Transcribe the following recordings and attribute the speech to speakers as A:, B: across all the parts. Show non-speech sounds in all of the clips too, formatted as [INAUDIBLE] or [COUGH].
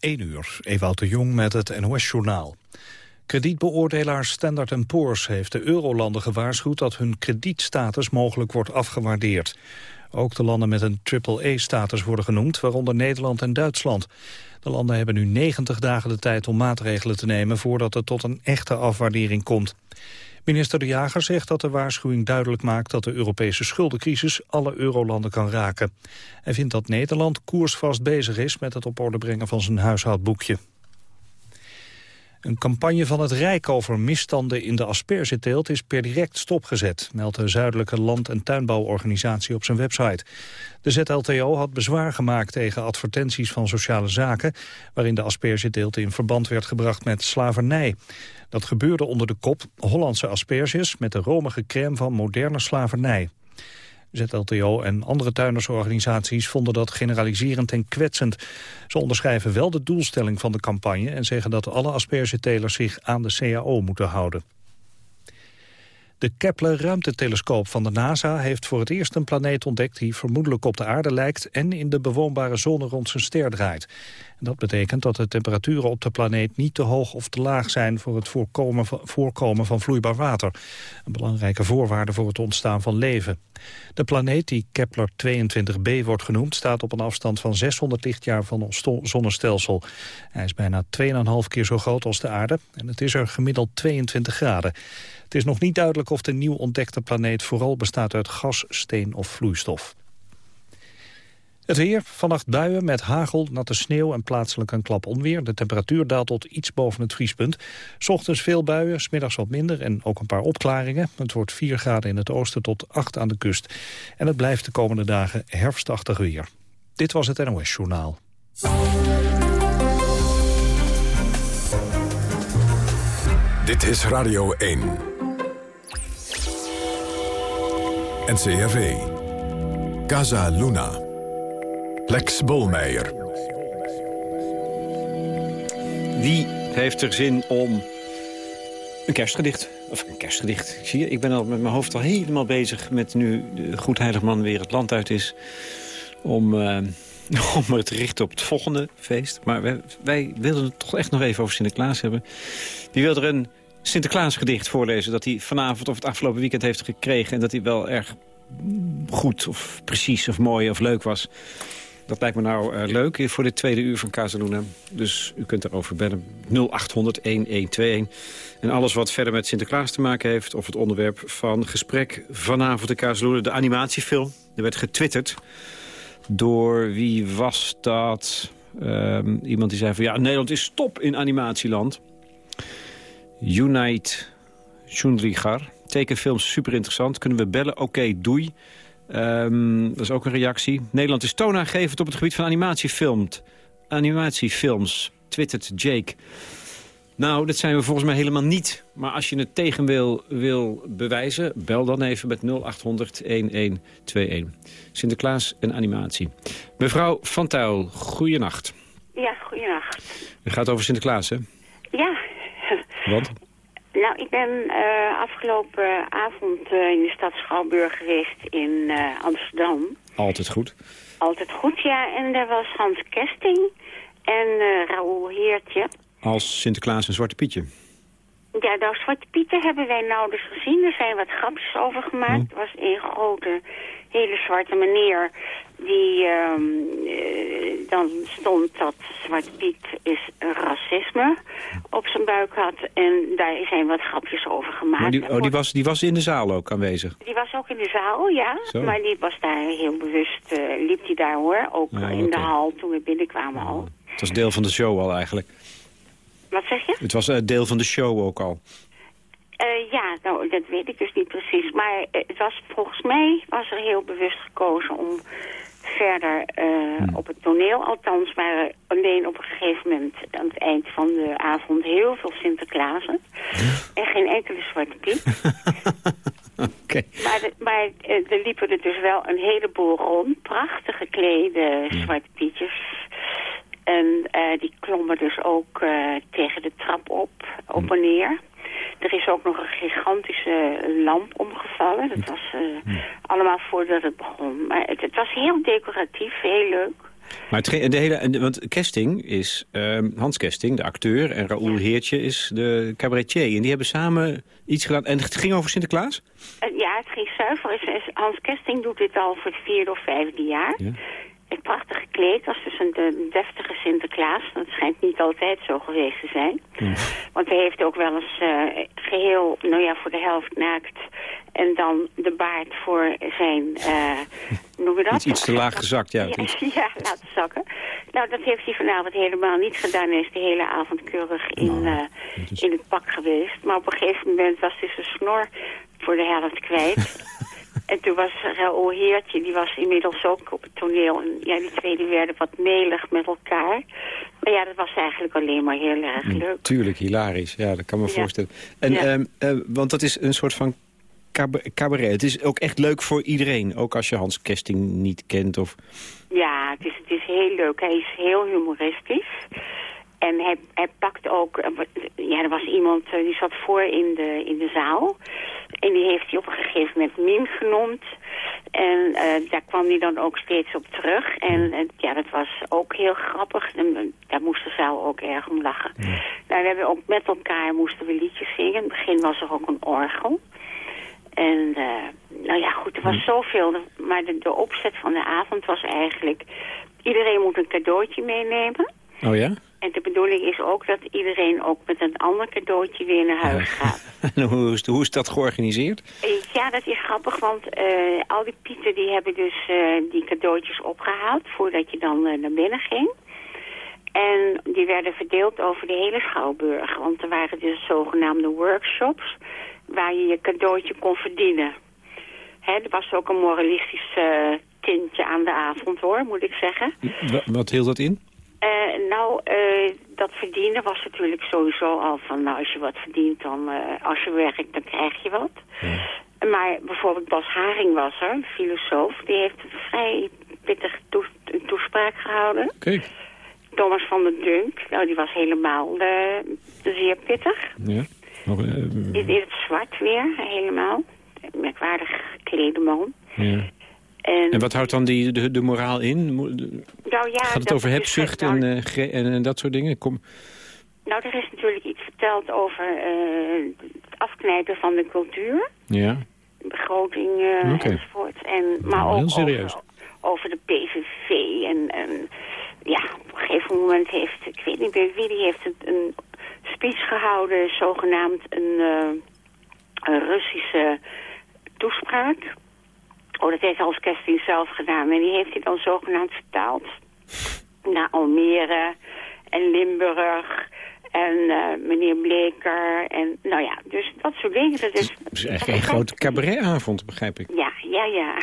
A: 1 uur, Ewout de Jong met het NOS-journaal. Kredietbeoordelaar Standard Poor's heeft de eurolanden gewaarschuwd... dat hun kredietstatus mogelijk wordt afgewaardeerd. Ook de landen met een triple-E-status worden genoemd, waaronder Nederland en Duitsland. De landen hebben nu 90 dagen de tijd om maatregelen te nemen... voordat het tot een echte afwaardering komt. Minister De Jager zegt dat de waarschuwing duidelijk maakt dat de Europese schuldencrisis alle eurolanden kan raken. Hij vindt dat Nederland koersvast bezig is met het op orde brengen van zijn huishoudboekje. Een campagne van het Rijk over misstanden in de aspergeteelt is per direct stopgezet, meldt de Zuidelijke Land- en Tuinbouworganisatie op zijn website. De ZLTO had bezwaar gemaakt tegen advertenties van sociale zaken, waarin de aspergeteelt in verband werd gebracht met slavernij. Dat gebeurde onder de kop Hollandse asperges met de romige crème van moderne slavernij. ZLTO en andere tuinersorganisaties vonden dat generaliserend en kwetsend. Ze onderschrijven wel de doelstelling van de campagne... en zeggen dat alle aspergetelers zich aan de CAO moeten houden. De Kepler-ruimtetelescoop van de NASA heeft voor het eerst een planeet ontdekt... die vermoedelijk op de aarde lijkt en in de bewoonbare zone rond zijn ster draait. En dat betekent dat de temperaturen op de planeet niet te hoog of te laag zijn... voor het voorkomen van, voorkomen van vloeibaar water. Een belangrijke voorwaarde voor het ontstaan van leven. De planeet, die Kepler-22b wordt genoemd... staat op een afstand van 600 lichtjaar van ons zonnestelsel. Hij is bijna 2,5 keer zo groot als de aarde... en het is er gemiddeld 22 graden. Het is nog niet duidelijk of de nieuw ontdekte planeet vooral bestaat uit gas, steen of vloeistof. Het weer, vannacht buien met hagel, natte sneeuw en plaatselijk een klap onweer. De temperatuur daalt tot iets boven het vriespunt. Ochtends veel buien, smiddags wat minder en ook een paar opklaringen. Het wordt 4 graden in het oosten tot 8 aan de kust. En het blijft de komende dagen herfstachtig weer. Dit was het NOS Journaal.
B: Dit is Radio 1. NCRV. Casa Luna. Lex Bolmeijer.
C: Wie heeft er zin om een kerstgedicht? Of een kerstgedicht. Zie je, ik ben al met mijn hoofd al helemaal bezig met nu de Goed Heilig Man weer het land uit is. Om, uh, [LAUGHS] om me te richten op het volgende feest. Maar wij, wij wilden het toch echt nog even over Sinterklaas hebben. Wie wil er een Sinterklaasgedicht voorlezen... dat hij vanavond of het afgelopen weekend heeft gekregen... en dat hij wel erg goed of precies of mooi of leuk was. Dat lijkt me nou uh, leuk voor dit tweede uur van Casaluna. Dus u kunt erover bellen 0800-1121. En alles wat verder met Sinterklaas te maken heeft... of het onderwerp van gesprek vanavond in Casaluna, de animatiefilm. Er werd getwitterd door wie was dat... Um, iemand die zei van ja, Nederland is top in animatieland. Unite Shundrigar. Tekenfilms super interessant. Kunnen we bellen? Oké, doei. Um, dat is ook een reactie. Nederland is toonaangevend op het gebied van animatiefilms. Animatiefilms, twittert Jake. Nou, dat zijn we volgens mij helemaal niet. Maar als je het tegen wil, wil bewijzen, bel dan even met 0800-1121. Sinterklaas en animatie. Mevrouw Van Tuil, goeienacht.
D: Ja, goeienacht.
C: Het gaat over Sinterklaas, hè?
D: Ja. [LAUGHS]
C: Want?
D: Nou, ik ben uh, afgelopen avond uh, in de stad Schouwburg geweest in uh, Amsterdam.
C: Altijd goed.
D: Altijd goed, ja. En daar was Hans Kesting en Raoul Heertje.
C: Als Sinterklaas en Zwarte Pietje?
D: Ja, nou, Zwarte Pieten hebben wij nauwelijks gezien. Er zijn wat grapjes over gemaakt.
C: Oh.
D: Het was een grote, hele zwarte meneer die uh, dan stond dat Zwarte Piet is racisme op zijn buik had. En daar zijn wat grapjes over gemaakt.
C: Maar die, oh, die, was, die was in de zaal ook aanwezig?
D: Die was ook in de zaal, ja.
C: Zo.
D: Maar die was daar heel bewust, uh, liep hij daar hoor. Ook in de hal toen we binnenkwamen al.
C: Het was deel van de show al eigenlijk.
D: Wat zeg je?
C: Het was uh, deel van de show ook al.
D: Uh, ja, nou, dat weet ik dus niet precies. Maar uh, het was, volgens mij was er heel bewust gekozen om verder uh,
C: Hmm.
D: op het toneel. Althans waren alleen op een gegeven moment aan het eind van de avond heel veel Sinterklaasen. En geen enkele Zwarte Piet. [LAUGHS]
C: Oké.
D: Maar, de, maar er liepen er dus wel een heleboel rond. Prachtig geklede Zwarte Pietjes. En uh, die klommen dus ook uh, tegen de trap op, op en neer. Er is ook nog een gigantische lamp omgevallen. Dat was uh, allemaal voordat het begon. Maar het, het was heel decoratief, heel leuk.
C: Maar het, de hele, want Kesting is, ehm, Hans Kesting, de acteur... en Raoul Heertje is de cabaretier. En die hebben samen iets gedaan. En het ging over Sinterklaas?
D: Ja, het ging zuiver. Hans Kesting doet dit al voor het vierde of vijfde jaar. Ja prachtig gekleed was. Dus een, deftige Sinterklaas. Dat schijnt niet altijd zo geweest te zijn. Want hij heeft ook wel eens uh, geheel, nou ja, voor de helft naakt. En dan de baard voor zijn, uh, noem je dat?
C: Iets, iets te laag gezakt, ja. [LAUGHS]
D: Ja, ja, laten zakken. Nou, dat heeft hij vanavond helemaal niet gedaan. Hij is de hele avond keurig in, uh, in het pak geweest. Maar op een gegeven moment was hij zijn snor voor de helft kwijt. [LAUGHS] En toen was Raoul Heertje, die was inmiddels ook op het toneel. En ja, die twee die werden wat melig met elkaar. Maar ja, dat was eigenlijk alleen maar heel erg mm, leuk.
C: Tuurlijk, hilarisch. Ja, dat kan me voorstellen. En, ehm, eh, want dat is een soort van cabaret. Het is ook echt leuk voor iedereen. Ook als je Hans Kesting niet kent. Of...
D: Ja, het is, het is heel leuk. Hij is heel humoristisch. En hij, hij pakt ook... Eh, ja, er was iemand eh, die zat voor in de, in de zaal. En die heeft hij op een gegeven moment Min genoemd. En uh, daar kwam hij dan ook steeds op terug. En ja, dat was ook heel grappig. En, daar moest de zaal ook erg om lachen. Nou, we hebben ook met elkaar moesten we liedjes zingen. In het begin was er ook een orgel. En nou ja, goed, er was zoveel. Maar de, de opzet van de avond was eigenlijk... Iedereen moet een cadeautje meenemen.
C: Oh ja?
D: En de bedoeling is ook dat iedereen ook met een ander cadeautje weer naar huis gaat. [LAUGHS]
C: en hoe is, hoe is dat georganiseerd?
D: Eh, ja, dat is grappig, want uh, al die pieten die hebben dus uh, die cadeautjes opgehaald voordat je dan naar binnen ging. En die werden verdeeld over de hele Schouwburg. Want er waren dus zogenaamde workshops waar je je cadeautje kon verdienen. Hè, er was ook een moralistisch tintje aan de avond hoor, moet ik zeggen.
C: wat hield dat in?
D: Uh, nou, uh, dat verdienen was natuurlijk sowieso al van... nou, als je wat verdient, dan uh, als je werkt, dan krijg je wat. Ja. Maar bijvoorbeeld Bas Haring was er, een filosoof. Die heeft een vrij pittig toes toespraak gehouden.
C: Kijk.
D: Thomas van der Dunk, nou, die was helemaal zeer pittig.
C: Ja.
D: in, in het zwart weer, helemaal. Merkwaardig geklede man.
C: Ja. En, en, wat houdt dan die, de, de moraal in?
D: Nou ja,
C: Gaat het over hebzucht en, uh, en, en, dat soort dingen? Kom.
D: Nou, er is natuurlijk iets verteld over uh, het afknijpen van de cultuur.
C: Ja.
D: Begroting uh, okay. enzovoort. En, maar ook over, over, de PVV. En, en, ja, op een gegeven moment heeft, ik weet niet meer wie, die heeft een, een speech gehouden, zogenaamd een, een Russische toespraak. Oh, dat heeft Hans zelf gedaan. En die heeft hij dan zogenaamd vertaald naar Almere en Limburg en uh, meneer Bleker. En nou ja, dus dat soort dingen. Dat is,
C: het is echt een grote cabaretavond, begrijp ik.
D: Ja, ja, ja.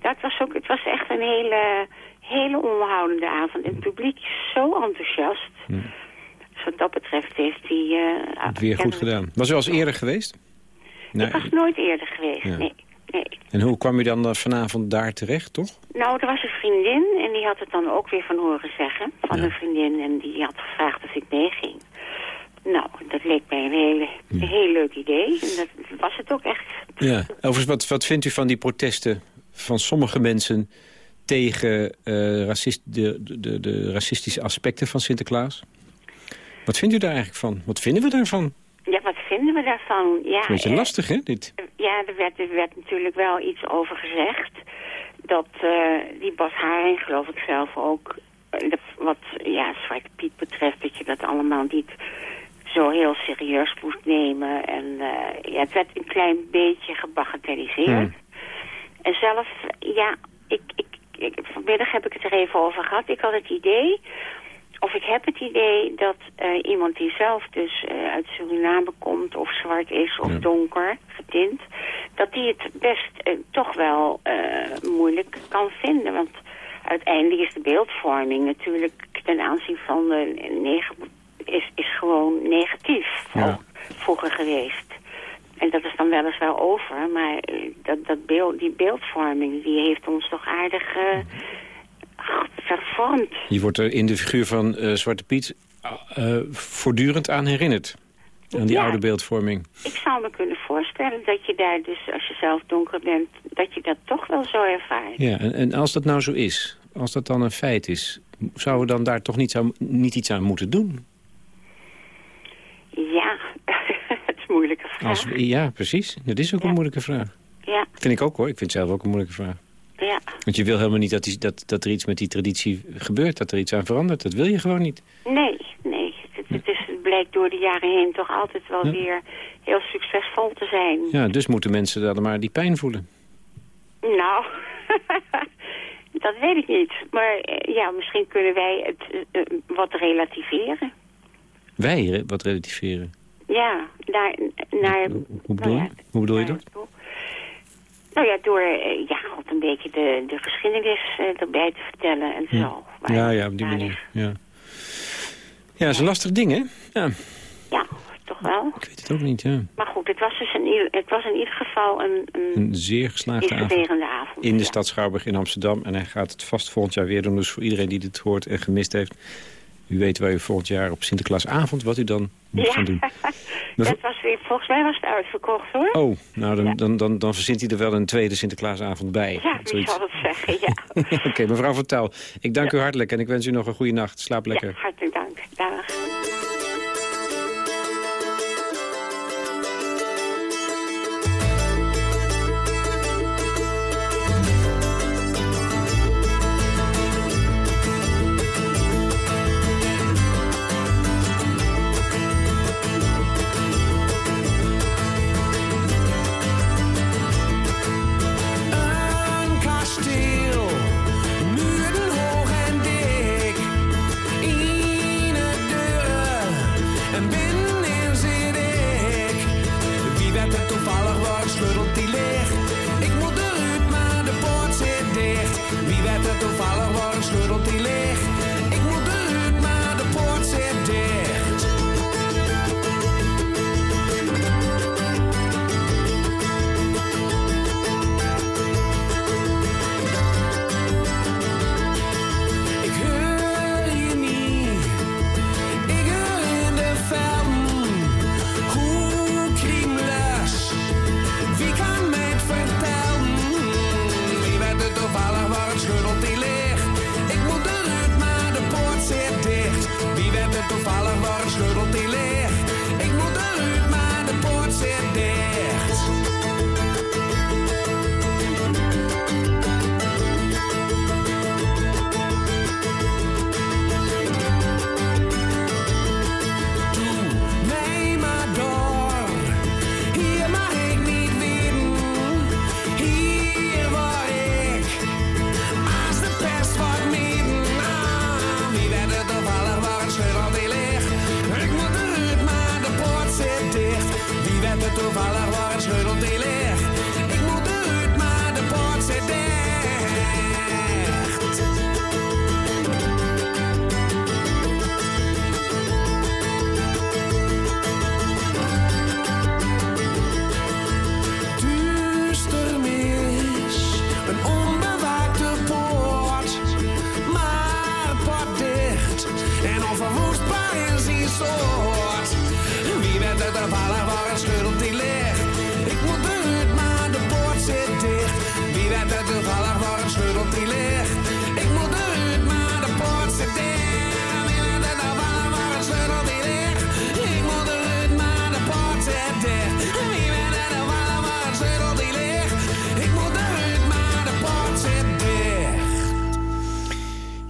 D: Dat was ook, het was echt een hele, hele onbehoudende avond. En het publiek is zo enthousiast. Dus wat dat betreft heeft hij... Uh,
C: het weer goed gedaan. Was u al eens eerder geweest?
D: Ik was nooit eerder geweest, nee.
C: En hoe kwam u dan vanavond daar terecht, toch?
D: Nou, er was een vriendin en die had het dan ook weer van horen zeggen. Van een vriendin en die had gevraagd of ik meeging. Nou, dat leek mij een, hele, een heel leuk idee. En dat was het ook echt.
C: Ja, overigens, wat, wat vindt u van die protesten van sommige mensen... tegen uh, racist, de, de, de racistische aspecten van Sinterklaas? Wat vindt u daar eigenlijk van? Wat vinden we daarvan?
D: Ja, wat vinden we daarvan? Ja,
C: een beetje lastig, hè, dit?
D: Ja, er werd, er werd natuurlijk wel iets over gezegd. Dat uh, die Bas Haring, geloof ik zelf ook... Uh, wat ja, Zwarte Piet betreft, dat je dat allemaal niet zo heel serieus moest nemen. En uh, ja, het werd een klein beetje gebagatelliseerd. Hmm. En zelf, ja, ik, ik, ik, vanmiddag heb ik het er even over gehad. Ik had het idee of ik heb het idee dat uh, iemand die zelf dus uh, uit Suriname komt... of zwart is of donker getint... dat die het best uh, toch wel moeilijk kan vinden. Want uiteindelijk is de beeldvorming natuurlijk ten aanzien van de is, is gewoon negatief ja. vroeger geweest. En dat is dan weliswaar over, maar dat, dat beeld, die beeldvorming... die heeft ons toch aardig vervormd.
C: Je wordt er in de figuur van uh, Zwarte Piet uh, voortdurend aan herinnerd. Aan die oude beeldvorming.
D: Ik zou me kunnen voorstellen dat je daar dus, als je zelf donker bent...
E: dat je dat toch wel zo ervaart.
C: Ja, en, en als dat nou zo is, als dat dan een feit is... zouden we dan daar toch niet, niet iets aan moeten doen?
E: Ja, [LAUGHS] het is een moeilijke vraag.
C: Als, ja, precies. Dat is ook een moeilijke vraag.
E: Ja,
C: Vind ik ook hoor. Ik vind het zelf ook een moeilijke vraag. Want je wil helemaal niet dat, die, dat, dat er iets met die traditie gebeurt. Dat er iets aan verandert. Dat wil je gewoon niet.
E: Nee, nee. Het, het, is, het blijkt door de jaren heen toch altijd wel
C: Ja.
E: weer heel succesvol te zijn.
C: Ja, dus moeten mensen dan maar die pijn voelen.
E: Nou, [LAUGHS] dat weet ik niet. Maar eh, ja, misschien kunnen wij het eh, eh, wat relativeren.
C: Wij wat relativeren.
E: Ja, naar... naar
C: Hoe bedoel je?
E: nou ja,
C: Hoe bedoel je dat?
E: Nou ja, door eh, ja, wat een beetje de, de geschiedenis eh, erbij te vertellen en zo. Waar
C: Ja, ja, op die manier. Ja, ja dat is een lastig ding, hè? Ja,
E: Ja, toch wel.
C: ik weet het ook niet, ja.
E: Maar goed, het was dus in ieder, het was in ieder geval een, een
C: Een zeer geslaagde avond. In de
E: ja.
C: stad Schouwburg in Amsterdam. En hij gaat het vast volgend jaar weer doen. Dus voor iedereen die dit hoort en gemist heeft... U weet waar u volgend jaar op Sinterklaasavond... wat u dan moet
E: Ja.
C: gaan doen. [LAUGHS]
E: Dat was weer, volgens mij was het uitverkocht hoor.
C: Oh, nou dan,
E: Ja.
C: dan, dan, dan verzint hij er wel een tweede Sinterklaasavond bij.
E: ja, wie
C: Zoiets.
E: zal het [LAUGHS] zeggen, ja.
C: Oké, mevrouw Touw, ik dank u hartelijk en ik wens u nog een goede nacht. Slaap lekker.
E: hartelijk dank. Dag.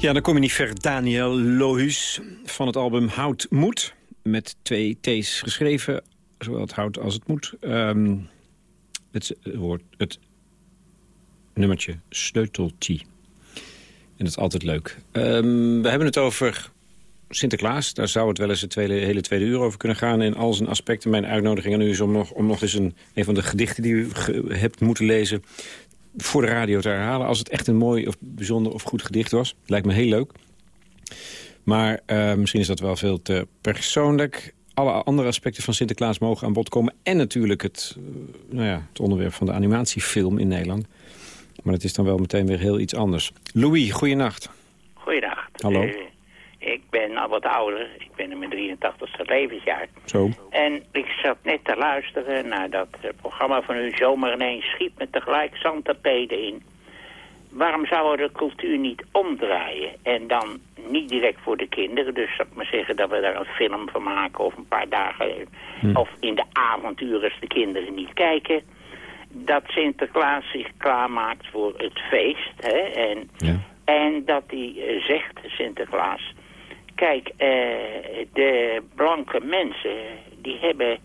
C: Ja, dan kom je niet ver. Daniel Lohuus van het album Hout Moet. Met twee T's geschreven. Zowel het hout als het moet. Ehm, het woord, het nummertje sleuteltje. En dat is altijd leuk. Ehm, we hebben het over Sinterklaas. Daar zou het wel eens een tweede, hele tweede uur over kunnen gaan. In al zijn aspecten. Mijn uitnodiging aan u is om nog, om nog eens een, een van de gedichten die u hebt moeten lezen voor de radio te herhalen. Als het echt een mooi of bijzonder of goed gedicht was. Lijkt me heel leuk. Maar eh, misschien is dat wel veel te persoonlijk. Alle andere aspecten van Sinterklaas mogen aan bod komen. En natuurlijk het, eh, nou ja, het onderwerp van de animatiefilm in Nederland. Maar dat is dan wel meteen weer heel iets anders. Louis, goeienacht.
F: Goeiedag.
C: Hallo.
F: Ik ben al wat ouder. Ik ben in mijn 83ste levensjaar.
C: Zo.
F: En ik zat net te luisteren naar dat eh, programma van u, Zomer ineens schiet met tegelijk zandtapeden in. Waarom zouden we de cultuur niet omdraaien? En dan niet direct voor de kinderen. Dus ik maar zeggen dat we daar een film van maken of een paar dagen. Of in de avonturen als de kinderen niet kijken. Dat Sinterklaas zich klaarmaakt voor het feest. Hè? En,
C: Ja.
F: en dat hij eh, zegt, Sinterklaas... Kijk, eh, de blanke mensen, die hebben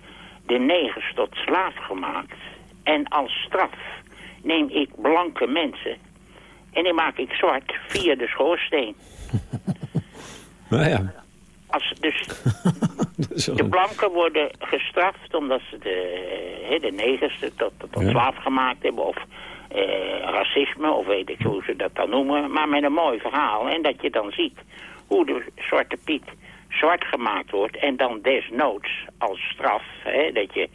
F: de negers tot slaaf gemaakt. En als straf neem ik blanke mensen en die maak ik zwart via de schoorsteen. [LAUGHS]
C: Nou ja.
F: Als, dus [LAUGHS] de blanken worden gestraft omdat ze de, de negers tot, tot slaaf gemaakt hebben. Of eh, racisme, of weet ik hoe ze dat dan noemen. Maar met een mooi verhaal. En dat je dan ziet hoe de Zwarte Piet zwart gemaakt wordt. En dan desnoods als straf. Hè, dat je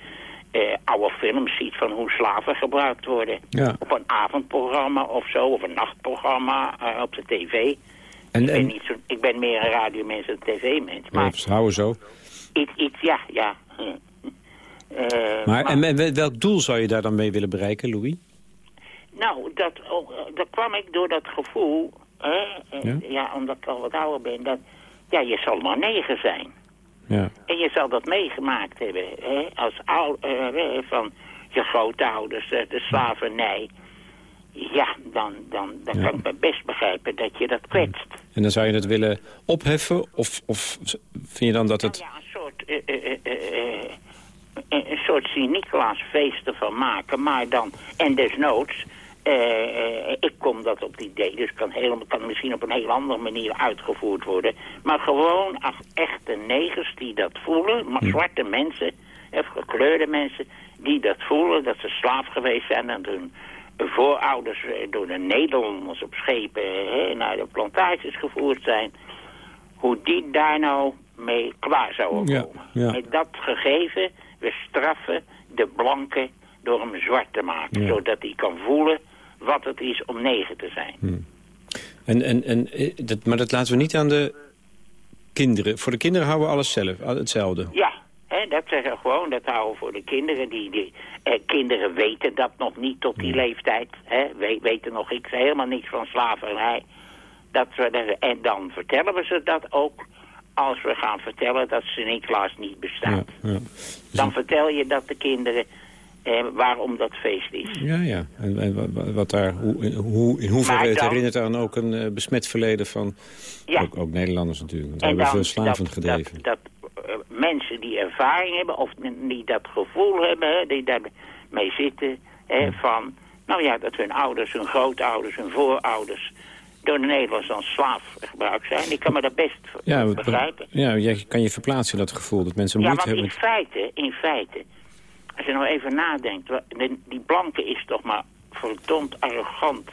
F: eh, oude films ziet van hoe slaven gebruikt worden.
C: Ja.
F: Op een avondprogramma of zo. Of een nachtprogramma eh, op de tv.
C: En,
F: Ik ben,
C: en,
F: niet zo, ik ben meer een radiomens dan een tv-mens. Maar
C: maar, houden zo.
F: iets, iets, ja, ja. Eh,
C: Maar, en, en welk doel zou je daar dan mee willen bereiken, Louis?
F: Nou, dat, ook, eh, dat kwam ik door dat gevoel, hè,
C: Ja?
F: ja? omdat ik al wat ouder ben, dat, ja, je zal maar negen zijn.
C: Ja.
F: En je zal dat meegemaakt hebben, hè, als ou, eh, van je grootouders, eh, de slavernij. Ja, dan, dan, dan
C: Ja.
F: kan ik me best begrijpen dat je dat kwetst.
C: En dan zou je het willen opheffen? Of, of vind je dan dat het...
F: Nou ja, een soort, eh, eh, een, een soort Sint-Nicolaasfeest ervan maken, maar dan, en desnoods, eh, eh, ik kom dat op het idee, dus kan, helemaal, kan misschien op een heel andere manier uitgevoerd worden, maar gewoon als echte negers die dat voelen, maar zwarte mensen, of gekleurde mensen, die dat voelen, dat ze slaaf geweest zijn en hun voorouders eh, door de Nederlanders op schepen eh, naar de plantages gevoerd zijn, hoe die daar nou mee klaar zouden
C: Ja,
F: komen.
C: ja.
F: Met dat gegeven, we straffen de blanke door hem zwart te maken.
C: Ja.
F: Zodat hij kan voelen wat het is om negen te zijn.
C: Hm. En, en, en, eh, dat, maar dat laten we niet aan de kinderen. Voor de kinderen houden we alles zelf, hetzelfde.
F: Ja, hè, dat zeggen we gewoon, dat houden we voor de kinderen. Die, die, eh, kinderen weten dat nog niet tot die leeftijd. Hè, we, weten nog ik helemaal niks van slavernij. Dat we, en dan vertellen we ze dat ook als we gaan vertellen dat Sint-Nicolaas niet
C: Ja,
F: bestaat.
C: ja.
F: Dan vertel je dat de kinderen eh, waarom dat feest is.
C: ja, ja. En, en wa- wa- wat daar, hoe, in- hoe, in hoeverre het
F: dan-
C: herinnert aan ook een eh, besmet verleden van
F: Ja.
C: ook, ook Nederlanders natuurlijk. Want
F: En
C: hebben
F: dan
C: veel slaven
F: dat,
C: gedreven.
F: Dat, dat eh, mensen die ervaring hebben of die dat gevoel hebben, hè, die daarmee zitten, hè, van, nou ja, dat hun ouders, hun grootouders, hun voorouders door de Nederlanders als slaaf gebruikt zijn. Ik kan me dat best
C: ja,
F: begrijpen.
C: ja, jij kan je verplaatsen in dat gevoel dat mensen
F: Ja,
C: moeite
F: want in
C: hebben.
F: feite, in feite, als je nou even nadenkt, die blanke is toch maar verdomd arrogant.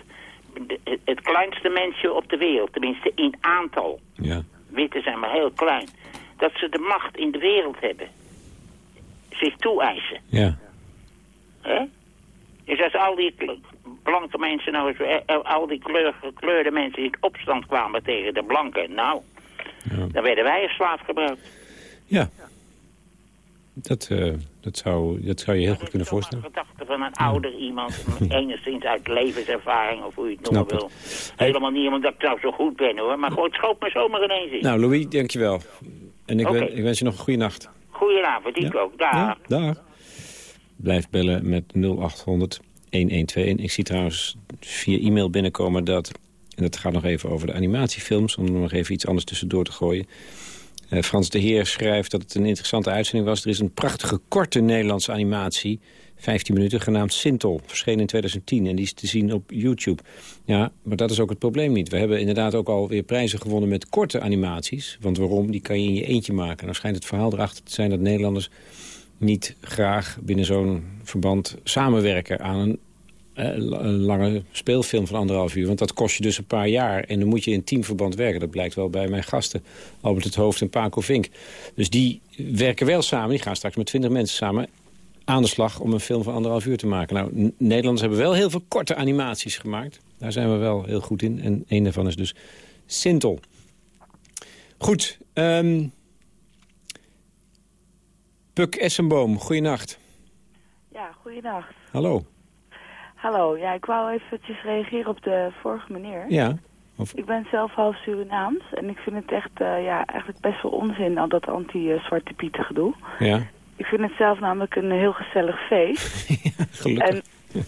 F: De- het, kleinste mensje op de wereld, tenminste in aantal.
C: Ja.
F: Witte zijn maar heel klein. Dat ze de macht in de wereld hebben. Zich toe-eisen.
C: Ja.
F: Hè? Dus als al die blanke mensen nou eens, eh, eh, al die kleur, gekleurde mensen in opstand kwamen tegen de blanken, nou,
C: Ja.
F: dan werden wij als slaaf gebruikt.
C: Ja. Dat, eh, dat, zou, dat zou je heel goed kunnen
F: Dat is
C: voorstellen.
F: een gedachte van een ouder iemand, [LAUGHS] enigszins uit levenservaring of hoe je het noemen wil. Helemaal niet omdat ik nou zo goed ben hoor, maar gewoon het schoot me zomaar ineens in.
C: Nou, Louis, dankjewel. En ik,
F: Oké.
C: wen- ik wens je nog een goede nacht.
F: Goedenavond, ik ook. Dag.
C: Ja, dag. Blijf bellen met 0800 1121. Ik zie trouwens via e-mail binnenkomen dat... en dat gaat nog even over de animatiefilms... om er nog even iets anders tussendoor te gooien. Eh, Frans de Heer schrijft dat het een interessante uitzending was. Er is een prachtige korte Nederlandse animatie... 15 minuten, genaamd Sintel. Verschenen in 2010 en die is te zien op YouTube. Ja, maar dat is ook het probleem niet. We hebben inderdaad ook alweer prijzen gewonnen met korte animaties. Want waarom? Die kan je in je eentje maken. Nou schijnt het verhaal erachter te zijn dat Nederlanders niet graag binnen zo'n verband samenwerken aan een, een lange speelfilm van anderhalf uur. Want dat kost je dus een paar jaar. En dan moet je in teamverband werken. Dat blijkt wel bij mijn gasten, Albert het Hoofd en Paco Vink. Dus die werken wel samen. Die gaan straks met twintig mensen samen aan de slag om een film van anderhalf uur te maken. Nou, Nederlanders hebben wel heel veel korte animaties gemaakt. Daar zijn we wel heel goed in. En een daarvan is dus Sintel. Goed. ehm Puk Essenboom, goeienacht.
G: Ja, goeiedag.
C: Hallo.
G: Hallo, ja, ik wou eventjes reageren op de vorige meneer.
C: Ja. Of,
G: Ik ben zelf half Surinaams en ik vind het echt eh, ja, eigenlijk best wel onzin, al dat anti-Zwarte Pieten gedoe.
C: ja.
G: Ik vind het zelf namelijk een heel gezellig feest. [LAUGHS]
C: Gelukkig.
G: En,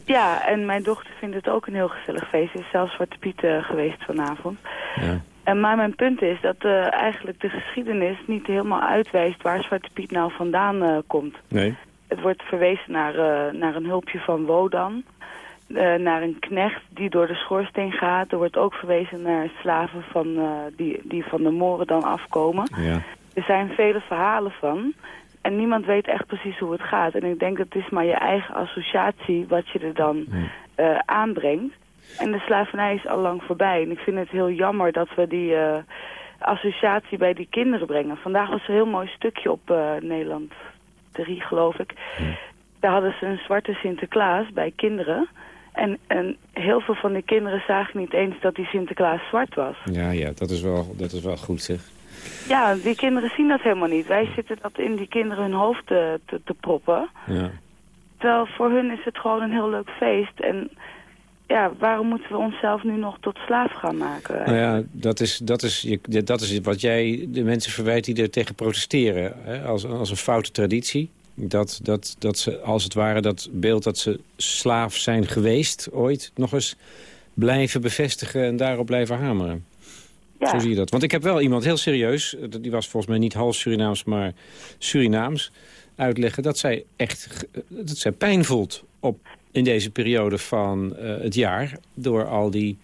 G: ja, en mijn dochter vindt het ook een heel gezellig feest. Ze is zelfs Zwarte Piet geweest vanavond.
C: Ja.
G: En maar mijn punt is dat eh, eigenlijk de geschiedenis niet helemaal uitwijst waar Zwarte Piet nou vandaan eh, komt.
C: Nee.
G: Het wordt verwezen naar, naar een hulpje van Wodan. Eh, naar een knecht die door de schoorsteen gaat. Er wordt ook verwezen naar slaven van, eh, die, die van de moren dan afkomen.
C: Ja.
G: Er zijn vele verhalen van. En niemand weet echt precies hoe het gaat. En ik denk dat het is maar je eigen associatie wat je er dan eh, aanbrengt. En de slavernij is al lang voorbij. En ik vind het heel jammer dat we die associatie bij die kinderen brengen. Vandaag was er een heel mooi stukje op Nederland 3, geloof ik. Daar hadden ze een zwarte Sinterklaas bij kinderen. En, en heel veel van die kinderen zagen niet eens dat die Sinterklaas zwart was.
C: Ja, ja, dat is wel, dat is wel goed zeg.
G: Ja, die kinderen zien dat helemaal niet. Wij zitten dat in die kinderen hun hoofd te, te, te proppen.
C: Ja.
G: Terwijl voor hun is het gewoon een heel leuk feest. En ja, waarom moeten we onszelf nu nog tot slaaf gaan maken?
C: Nou ja, dat is, dat, is, dat is wat jij de mensen verwijt die er tegen protesteren. Hè? Als, als een foute traditie. Dat, dat, dat ze als het ware dat beeld dat ze slaaf zijn geweest ooit... nog eens blijven bevestigen en daarop blijven hameren.
G: Ja.
C: Zo zie je dat. Want ik heb wel iemand heel serieus... eh, die was volgens mij niet half Surinaams, maar Surinaams... uitleggen dat zij echt ge- dat zij pijn voelt op, in deze periode van eh, het jaar... door al die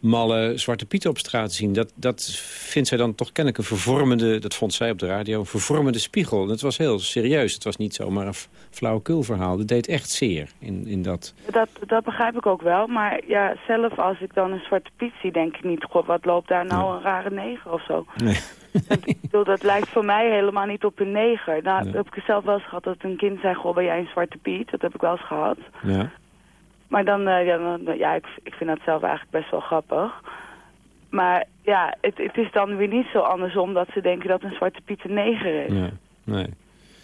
C: malle Zwarte Pieten op straat zien. Dat, dat vindt zij dan toch kennelijk een vervormende... dat vond zij op de radio, een vervormende spiegel. En het was heel serieus. Het was niet zomaar een flauwekul verhaal. Het deed echt zeer in, in dat...
G: Dat, dat begrijp ik ook wel. Maar ja, zelf als ik dan een zwarte piet zie, denk ik niet... God, wat loopt daar nou een rare neger of zo?
C: Nee. [LAUGHS]
G: ik bedoel, dat lijkt voor mij helemaal niet op een neger. Nou, heb ik zelf wel eens gehad dat een kind zei... Goh, ben jij een zwarte piet? Dat heb ik wel eens gehad.
C: Ja.
G: Maar dan, eh, ja, dan- ja ik, ik vind dat zelf eigenlijk best wel grappig. Maar ja, het, het is dan weer niet zo andersom dat ze denken dat een zwarte piet een neger is.
C: ja. Nee.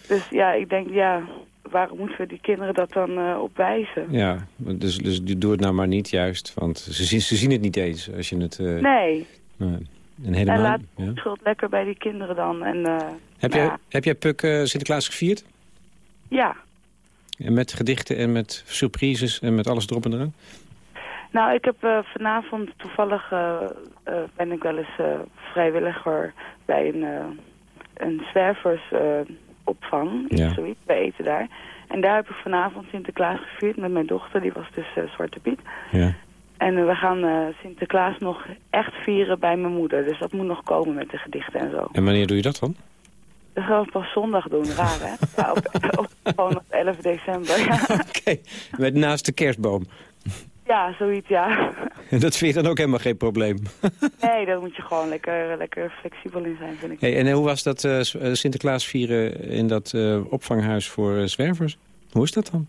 G: Dus ja, ik denk, ja, waarom moeten we die kinderen dat dan eh op wijzen?
C: Ja, dus, dus doe het nou maar niet juist. Want ze zien, ze zien het niet eens als je het... eh,
G: Nee,
C: nee. En helemaal...
G: en laat
C: ja.
G: de schuld lekker bij die kinderen dan. En,
C: Heb,
G: ja.
C: jij, heb jij Puk Sinterklaas gevierd?
G: Ja,
C: En met gedichten en met surprises en met alles erop en eraan?
G: nou ik heb eh, vanavond toevallig, eh, eh, ben ik wel eens vrijwilliger bij een, een zwerversopvang, iets
C: Ja.
G: zoiets, wij eten daar. En daar heb ik vanavond Sinterklaas gevierd met mijn dochter, die was dus Zwarte Piet.
C: Ja.
G: En we gaan Sinterklaas nog echt vieren bij mijn moeder, dus dat moet nog komen met de gedichten en zo.
C: En wanneer doe je dat dan?
G: Dat gaan we pas zondag doen, raar hè? [LAUGHS] Ja, op, op, gewoon op 11 december, ja. [LAUGHS]
C: Oké, met naast de kerstboom.
G: Ja, zoiets, ja.
C: En [LAUGHS] dat vind je dan ook helemaal geen probleem.
G: Nee, daar moet je gewoon lekker, lekker flexibel in zijn, vind ik.
C: Hey, en eh, hoe was dat eh, eh, Sinterklaas vieren in dat opvanghuis voor zwervers? Hoe is dat dan?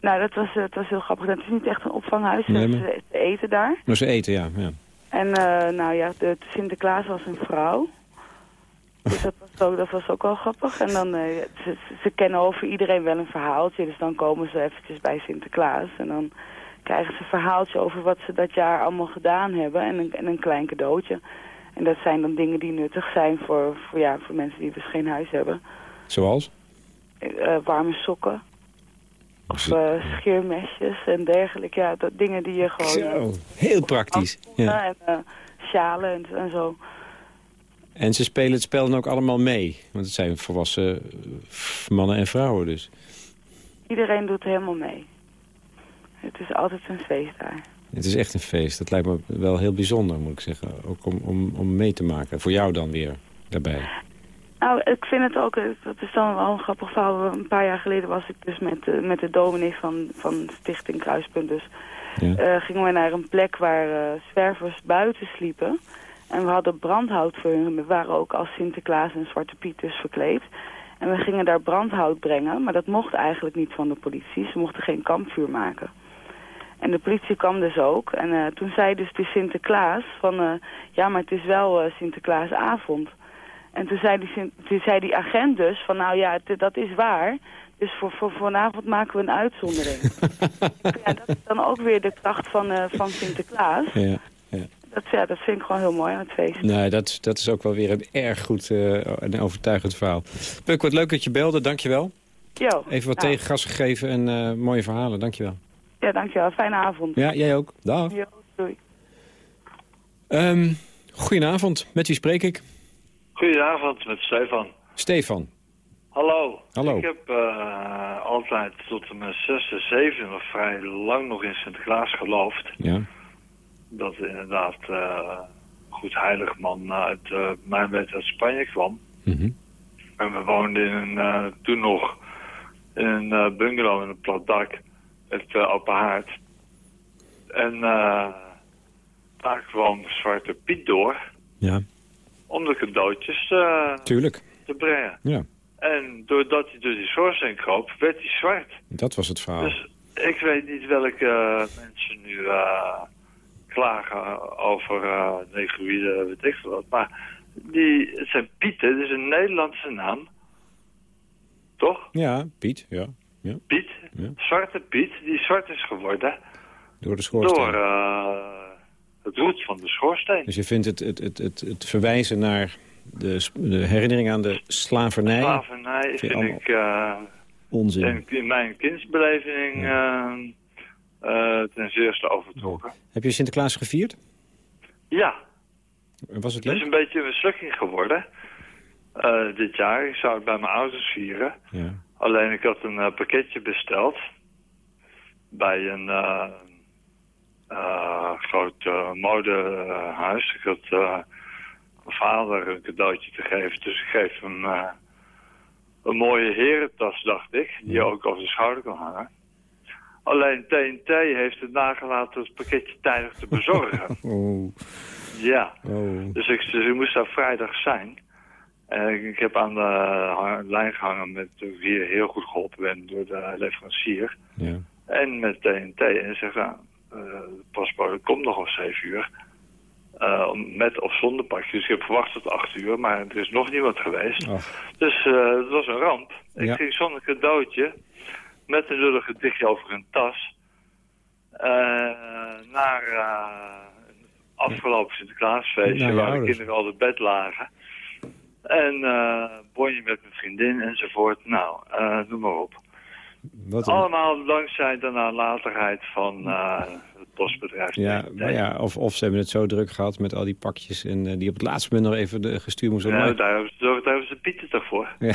G: Nou, dat was, het was heel grappig. Het is niet echt een opvanghuis,
C: Nee, maar-
G: ze, eten daar.
C: Nou, ze eten, ja. ja.
G: En nou ja, de, Sinterklaas was een vrouw. Dus dat was ook, dat was ook wel grappig. En dan, eh, ze, kennen over iedereen wel een verhaaltje. Dus dan komen ze eventjes bij Sinterklaas. En dan krijgen ze een verhaaltje over wat ze dat jaar allemaal gedaan hebben. En een, en een klein cadeautje. En dat zijn dan dingen die nuttig zijn voor, voor, ja, voor mensen die dus geen huis hebben.
C: Zoals?
G: Eh, warme sokken. Of eh, scheermesjes en dergelijke. Ja, dat, dingen die je gewoon... eh,
C: Zo, heel praktisch. Ja.
G: En eh, sjalen en, en zo.
C: En ze spelen het spel dan ook allemaal mee. Want het zijn volwassen eh, mannen en vrouwen dus.
G: Iedereen doet helemaal mee. Het is altijd een feest daar.
C: Het is echt een feest. Dat lijkt me wel heel bijzonder, moet ik zeggen. Ook om, om, om mee te maken. Voor jou dan weer daarbij.
G: Nou, ik vind het ook, eh, dat is dan wel een grappig verhaal. Een paar jaar geleden was ik dus met, de- met de dominee van, van Stichting Kruispunt. Dus
C: Ja.
G: eh, gingen we naar een plek waar eh, zwervers buiten sliepen. En we hadden brandhout voor hun. We waren ook als Sinterklaas en Zwarte Piet dus verkleed. En we gingen daar brandhout brengen. Maar dat mocht eigenlijk niet van de politie. Ze mochten geen kampvuur maken. En de politie kwam dus ook. En eh, toen zei dus de Sinterklaas van... eh, ja, maar het is wel eh, Sinterklaasavond. En toen zei die, toen zei die agent dus van nou ja, het- dat is waar. Dus voor, voor vanavond maken we een uitzondering. [LAUGHS] ja, dat is dan ook weer de kracht van, van Sinterklaas.
C: Ja, ja.
G: Dat, ja, dat vind ik gewoon heel mooi aan het feest.
C: Nee, dat, dat is ook wel weer een erg goed eh, en overtuigend verhaal. Puk, wat leuk dat je belde, dankjewel.
G: Jo,
C: Even wat
G: nou,
C: tegengas gegeven en eh, mooie verhalen, dankjewel.
G: Ja, dankjewel. Fijne avond.
C: Ja, jij ook. Dag.
G: Jo, doei.
C: Ehm, goedenavond, met wie spreek ik?
H: Goedenavond, met Stefan.
C: Stefan.
H: Hallo.
C: Hallo.
H: Ik heb eh, altijd tot met zesde, zevende nog vrij lang nog in Sinterklaas geloofd.
C: Ja.
H: Dat inderdaad eh goed heilig man uit eh, mijn wet uit Spanje kwam.
C: Mhm.
H: En we woonden in een, eh, toen nog in een bungalow in een plat dak. Met eh, open haard. En eh, daar kwam Zwarte Piet door
C: Ja,
H: om de cadeautjes
C: tuurlijk.
H: te brengen.
C: Ja,
H: En doordat hij door die schoorsteen kroop, werd hij zwart.
C: dat was het verhaal.
H: Dus ik weet niet welke mensen nu eh, klagen over uh, negroïden, weet ik wat. Maar die, het zijn Pieten, dat is een Nederlandse naam. Toch?
C: Ja, Piet, ja. ja.
H: Piet.
C: Ja.
H: Zwarte Piet, die zwart is geworden
C: Door de schoorsteen.
H: door eh, het roet van de schoorsteen.
C: Dus je vindt het, het, het, het, het verwijzen naar de, de herinnering aan de slavernij
H: Slavernij
C: vind
H: ik eh,
C: onzin.
H: in, in mijn kindsbeleving eh, eh, ten zeerste overtrokken.
C: Heb je Sinterklaas gevierd?
H: Ja,
C: Was het
H: Het is
C: leuk?
H: een beetje een mislukking geworden. eh, dit jaar. Ik zou het bij mijn ouders vieren.
C: Ja.
H: Alleen ik had een eh, pakketje besteld. Bij een eh, eh, groot eh, modehuis. Ik had eh, mijn vader een cadeautje te geven. Dus ik geef hem eh, een mooie herentas, dacht ik. Die je ook over de schouder kan hangen. Alleen TNT heeft het nagelaten het pakketje tijdig te bezorgen. [LAUGHS]
C: Oh,
H: ja.
C: oh.
H: Dus ik, dus ik moest daar vrijdag zijn. En ik heb aan de hang- lijn gehangen met wie heel goed geholpen ben door de leverancier.
C: Ja.
H: En met TNT. En ze nou, eh, paspoort komt nog om 7 uur. Eh, om- met of zonder pakje. Dus ik heb gewacht tot 8 uur, maar er is nog niemand geweest. Dus eh, het was een ramp. Ik
C: Ja.
H: ging zonder cadeautje, met een lullig gedichtje over een tas, eh, naar eh, afgelopen Sinterklaasfeestje, waar de kinderen al op bed lagen. En eh bonje met mijn vriendin enzovoort. Nou, noem maar op. Allemaal dankzij de nalatigheid van postbedrijf.
C: Ja, maar ja of, of ze hebben het zo druk gehad met al die pakjes... en eh, die op het laatste moment nog even de, gestuurd moesten
H: Ja,
C: worden.
H: daar hebben ze, daar hebben ze Pieter toch voor?
C: Ja.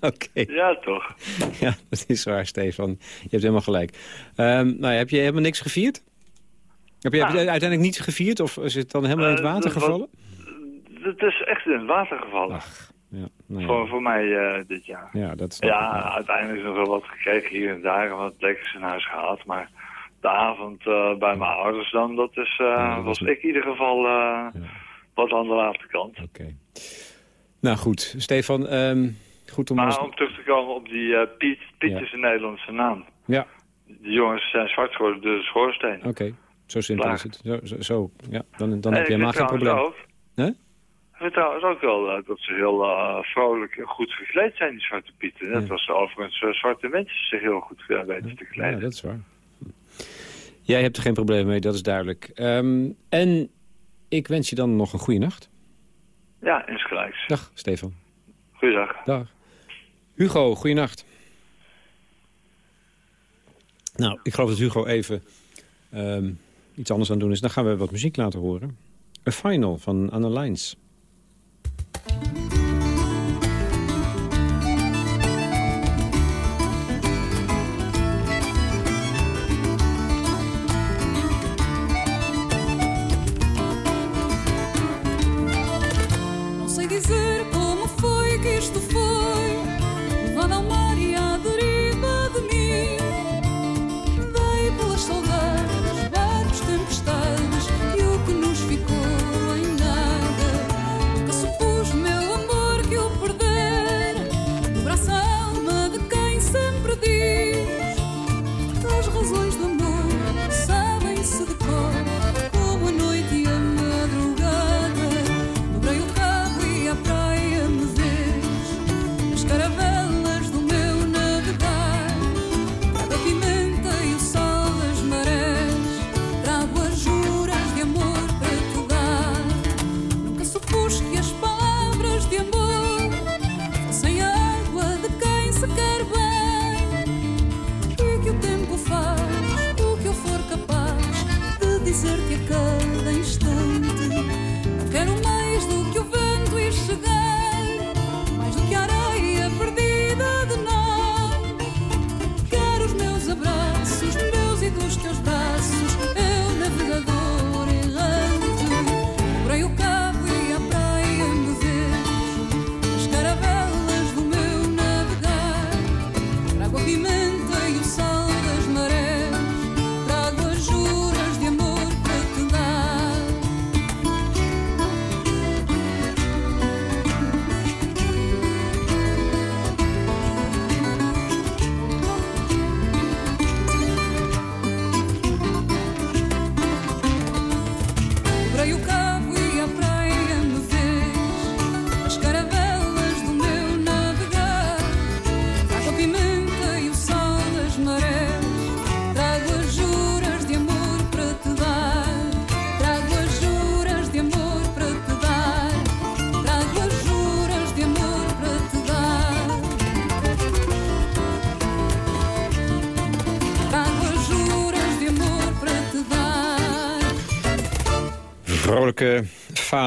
C: [LAUGHS] Oké,
H: Ja, toch? [LAUGHS]
C: ja, dat is waar, Stefan. Je hebt helemaal gelijk. Ehm, nou, ja, heb je helemaal niks gevierd? Heb je, heb je
H: Nou.
C: uiteindelijk niets gevierd of is het dan helemaal in het
H: Eh,
C: water
H: wat-
C: gevallen?
H: Het is echt in het water gevallen.
C: Ach, ja, nou
H: Voor,
C: ja.
H: voor mij eh, dit jaar.
C: ja, dat
H: Ja, uiteindelijk is nog wel wat gekregen hier en daar wat lekkers in huis gehaald. Maar de avond eh, bij mijn ouders dan, dat is, eh,
C: Ja,
H: was
C: was-
H: ik in ieder geval eh, wat aan de late kant.
C: Oké. Nou goed, Stefan, ehm, goed om ons...
H: Maar om terug te komen op die Piet, Piet
C: Ja.
H: is een Nederlandse naam.
C: Ja,
H: De jongens zijn zwart geworden door de schoorsteen.
C: oké. Zo simpel is het. Zo, zo, zo. ja, dan, dan heb je helemaal geen probleem.
H: Ook, ik vind trouwens ook wel dat ze heel vrolijk en goed gekleed zijn, die zwarte pieten. Net
C: Ja.
H: als overigens zwarte mensen zich heel goed weten te
C: Ja,
H: kleden.
C: dat is waar. Jij hebt er geen probleem mee, dat is duidelijk. Ehm, en ik wens je dan nog een goede nacht.
H: Ja, insgelijks.
C: Dag, Stefan.
H: Goeiedag.
C: Dag. Hugo, goeienacht. Nou, ik geloof dat Hugo even ehm, iets anders aan doen is. Dan gaan we wat muziek laten horen. A Final van Anne Lines.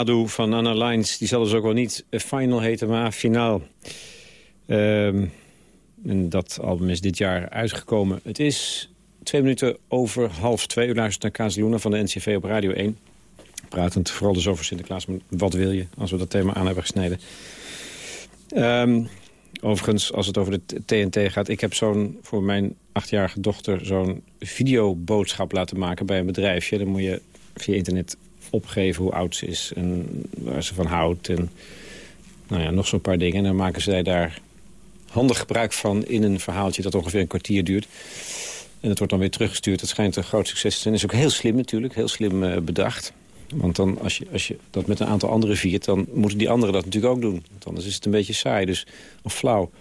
C: Van Anna Lines. Die zal dus ook wel niet final heten, maar finaal. Ehm, en dat album is dit jaar uitgekomen. Het is twee minuten over half twee. U luistert naar Casaluna van de NCV op Radio 1. Pratend vooral dus over Sinterklaas. Maar wat wil je, als we dat thema aan hebben gesneden. Ehm, overigens, als het over de TNT gaat... ik heb zo'n voor mijn achtjarige dochter zo'n videoboodschap laten maken bij een bedrijfje. Dan moet je via internet opgeven hoe oud ze is en waar ze van houdt. En nou ja, nog zo'n paar dingen. En dan maken zij daar handig gebruik van in een verhaaltje dat ongeveer een kwartier duurt. En het wordt dan weer teruggestuurd. Het schijnt een groot succes te zijn. Dat is ook heel slim natuurlijk, heel slim uh, bedacht. Want dan, als, je, als je dat met een aantal anderen viert... dan moeten die anderen dat natuurlijk ook doen. Want anders is het een beetje saai dus, of flauw.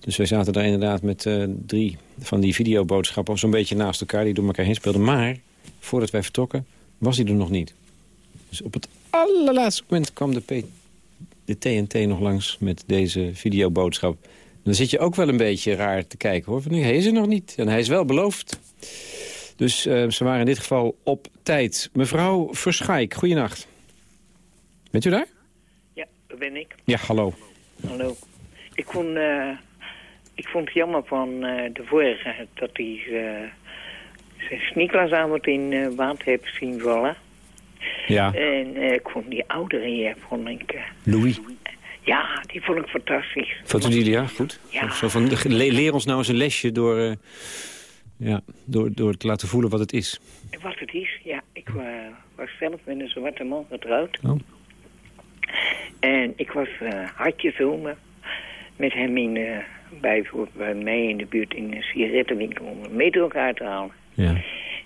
C: Dus wij zaten daar inderdaad met uh, drie van die videoboodschappen... zo'n beetje naast elkaar, die door elkaar heen speelden. Maar, voordat wij vertrokken, was hij er nog niet. Dus op het allerlaatste moment kwam de, P de TNT nog langs met deze videoboodschap. Dan zit je ook wel een beetje raar te kijken, hoor. Van, hij is er nog niet. En hij is wel beloofd. Dus uh, ze waren in dit geval op tijd. Mevrouw Verschaik, goeienacht. Bent u daar?
I: Ja, dat ben ik.
C: Ja, hallo.
I: Hallo. Ik vond, uh, ik vond het jammer van uh, de vorige dat hij zijn sneakersavond in water heeft zien vallen.
C: Ja.
I: En ik vond die oudere hier, vond ik...
C: Louis.
I: Ja, die vond ik fantastisch.
C: Fotodilia, goed.
I: Ja.
C: Zo van, leer ons nou eens een lesje door, uh, ja, door, door te laten voelen wat het is.
I: Wat het is, ja. Ik uh, was zelf met een zwarte man getrouwd.
C: Oh.
I: En ik was uh, hartje filmen met hem in, bij, bij mij in de buurt in een sigarettenwinkel om een metrokaart te halen.
C: Ja.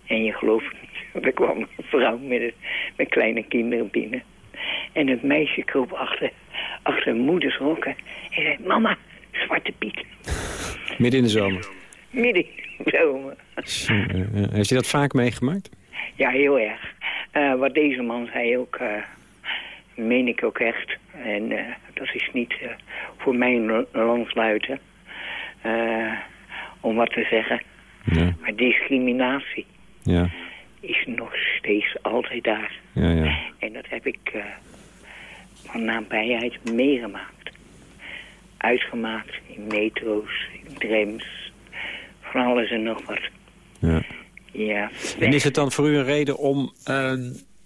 I: En je gelooft niet. Er kwam een vrouw met, met kleine kinderen binnen. En het meisje kroop achter, achter moeders rokken. En zei, mama, Zwarte Piet.
C: Midden in de zomer?
I: Midden in de zomer.
C: Uh, heeft u dat vaak meegemaakt?
I: Ja, heel erg. Uh, wat deze man zei ook, uh, meen ik ook echt. En dat is niet voor mij langsluiten om wat te zeggen.
C: Ja.
I: Maar discriminatie
C: ja.
I: Is nog steeds altijd daar.
C: Ja, ja.
I: En dat heb ik uh, van nabijheid meegemaakt. Uitgemaakt in metro's, in trams, van alles en nog wat.
C: Ja.
I: Ja.
C: En is het dan voor u een reden om uh,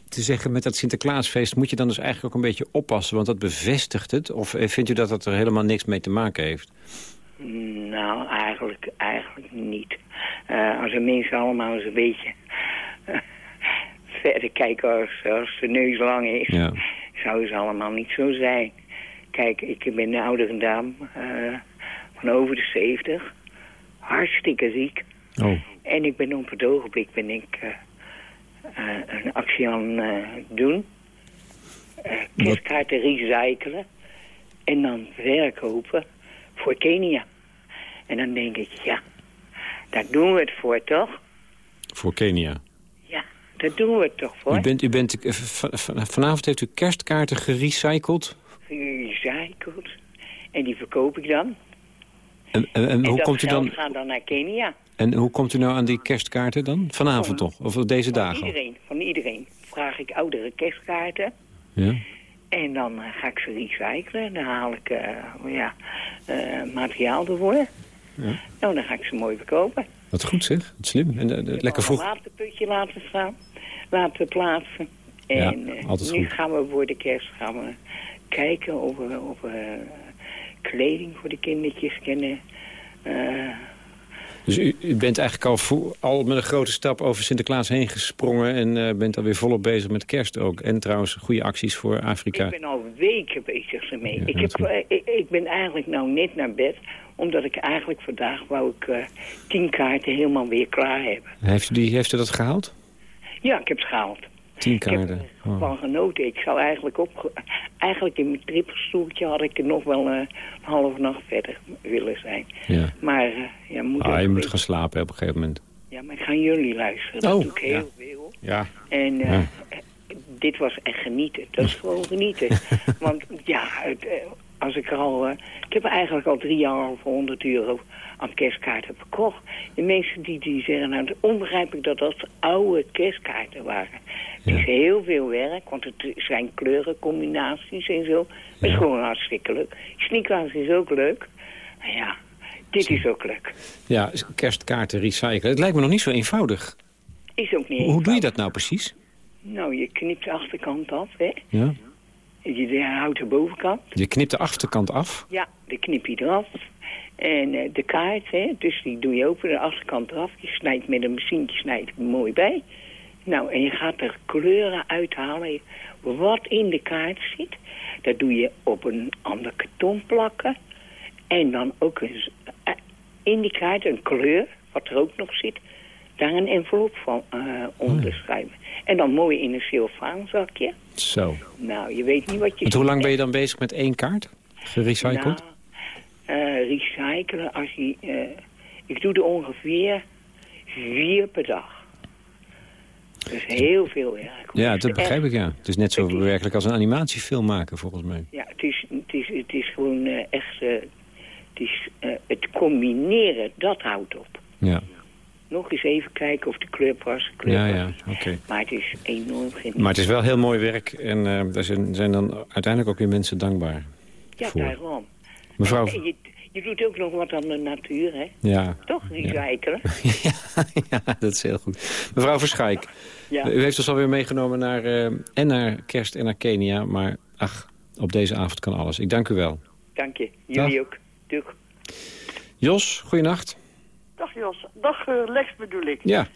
C: te zeggen met dat Sinterklaasfeest... moet je dan dus eigenlijk ook een beetje oppassen, want dat bevestigt het? Of vindt u dat dat er helemaal niks mee te maken heeft?
I: Nou, eigenlijk, eigenlijk niet. Uh, als de mensen allemaal eens een beetje [LAUGHS] verder kijken als, als de neus lang is,
C: ja.
I: zou ze allemaal niet zo zijn. Kijk, ik ben een oudere dame uh, van over de 70, hartstikke ziek.
C: Oh.
I: En ik ben op het ogenblik ben ik een actie aan het doen. kerstkaarten recyclen en dan verkopen voor Kenia. En dan denk ik, ja, daar doen we het voor, toch?
C: Voor Kenia?
I: Daar doen we het toch voor.
C: U bent, u bent, vanavond heeft u kerstkaarten gerecycled?
I: Gerecycled. En die verkoop ik dan.
C: En, en, en, hoe komt u dan...
I: gaan dan naar Kenia.
C: En hoe komt u nou aan die kerstkaarten dan? Vanavond
I: van,
C: toch? Of deze
I: van
C: dagen?
I: Iedereen, van iedereen vraag ik oudere kerstkaarten.
C: Ja.
I: En dan uh, ga ik ze recyclen. Dan haal ik uh, ja, uh, materiaal ervoor.
C: Ja.
I: Nou, dan ga ik ze mooi verkopen.
C: Wat goed zeg, wat slim. En lekker vroeg.
I: een waterputje laten staan, laten plaatsen.
C: Ja,
I: En
C: altijd
I: nu
C: goed.
I: gaan we voor de kerst gaan we kijken of we, of we kleding voor de kindertjes kunnen...
C: Dus u, u, bent eigenlijk al, al met een grote stap over Sinterklaas heen gesprongen... en uh, bent alweer volop bezig met kerst ook. En trouwens goede acties voor Afrika.
I: Ik ben al weken bezig ermee. Ja, ik, heb, uh, ik, ik, ben eigenlijk nou net naar bed... omdat ik eigenlijk vandaag wou ik tien kaarten helemaal weer klaar hebben.
C: Heeft u, die, heeft u dat gehaald?
I: Ja, ik heb het gehaald.
C: Tien kaarten.
I: Ik heb ervan oh. genoten. Ik zou eigenlijk op... Eigenlijk in mijn tripperstoeltje had ik er nog wel een halve nacht verder willen zijn.
C: Ja.
I: Maar uh, ja, moet
C: ah, je moet gaan slapen op een gegeven moment.
I: Ja, maar ik ga jullie luisteren. Dat
C: oh,
I: doe ik heel
C: ja.
I: veel.
C: Ja.
I: En uh,
C: ja.
I: dit was echt genieten. Dat is gewoon genieten. [LAUGHS] Want ja, het, als ik al... ik heb eigenlijk al drie jaar voor 100 euro aan kerstkaarten verkocht. De mensen die, die zeggen, nou, het onbegrijpelijk dat dat oude kerstkaarten waren. Het is heel veel werk, want het zijn kleurencombinaties en zo. Het is gewoon hartstikke leuk. Sneaklaas is ook leuk. Nou ja, dit is ook leuk.
C: Ja, kerstkaarten recyclen. Het lijkt me nog niet zo eenvoudig.
I: Is ook niet
C: Hoe doe je dat nou precies?
I: Nou, je knipt de achterkant af, hè.
C: Ja.
I: Je houdt de bovenkant.
C: Je knipt de achterkant af.
I: Ja, de knip je eraf. En eh, de kaart, hè, dus die doe je open, de achterkant eraf. Je snijdt met een machientje snijdt mooi bij. Nou, en je gaat er kleuren uithalen. Wat in de kaart zit, dat doe je op een ander karton plakken. En dan ook eens eh, in die kaart een kleur, wat er ook nog zit. Daar een envelop van eh onderschrijven. En dan mooi in een cellofaanzakje.
C: Zo.
I: Nou, je weet niet wat je...
C: Want hoe lang ben je dan bezig met één kaart? Gerecycled?
I: Nou, eh, recyclen, als je... eh, ik doe er ongeveer vier per dag. Dus heel veel werk.
C: ja, dat begrijp
I: echt-
C: ik, ja. Het is net zo werkelijk als een animatiefilm maken, volgens mij.
I: Ja, het is, het is, het is gewoon eh, echt... eh, het, is, het combineren, dat houdt op.
C: Ja,
I: Nog eens even kijken of de kleur past. Kleur
C: ja, ja oké.
I: Maar het is enorm geniet.
C: Maar het is wel heel mooi werk en eh, daar zijn, zijn dan uiteindelijk ook weer mensen dankbaar
I: Ja,
C: voor.
I: daarom.
C: Mevrouw,
I: En je, je doet ook nog wat aan de natuur, hè?
C: ja,
I: Toch, recyclen? [LAUGHS]
C: ja, dat is heel goed. Mevrouw Verschaik,
I: Ja.
C: u heeft ons alweer meegenomen naar, eh, en naar kerst en naar Kenia. Maar ach, op deze avond kan alles. Ik dank u wel.
I: Dank je. Jullie
C: Dag.
I: ook. Doeg.
C: Jos, goeienacht.
J: Dag Jos. Dag eh, Lex bedoel ik.
C: Ja,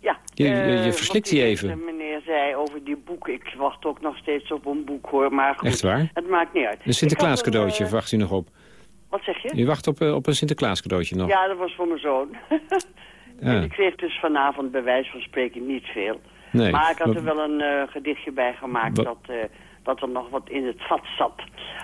J: Ja.
C: Je- je-
J: eh,
C: je verslikt
J: die
C: even.
J: meneer zei over die boeken. Ik wacht ook nog steeds op een boek hoor. Maar goed,
C: Echt waar?
J: het maakt niet uit.
C: een Sinterklaas
J: Ik
C: cadeautje
J: een, eh,
C: wacht u nog op.
J: Wat zeg je?
C: U wacht op, op een Sinterklaas cadeautje nog.
J: Ja, dat was voor mijn zoon. [LAUGHS] En
C: Ja.
J: die kreeg dus vanavond bij wijze van spreken niet veel.
C: Nee.
J: Maar ik had er wel een gedichtje bij gemaakt
C: Wat-
J: dat, dat er nog wat in het vat zat.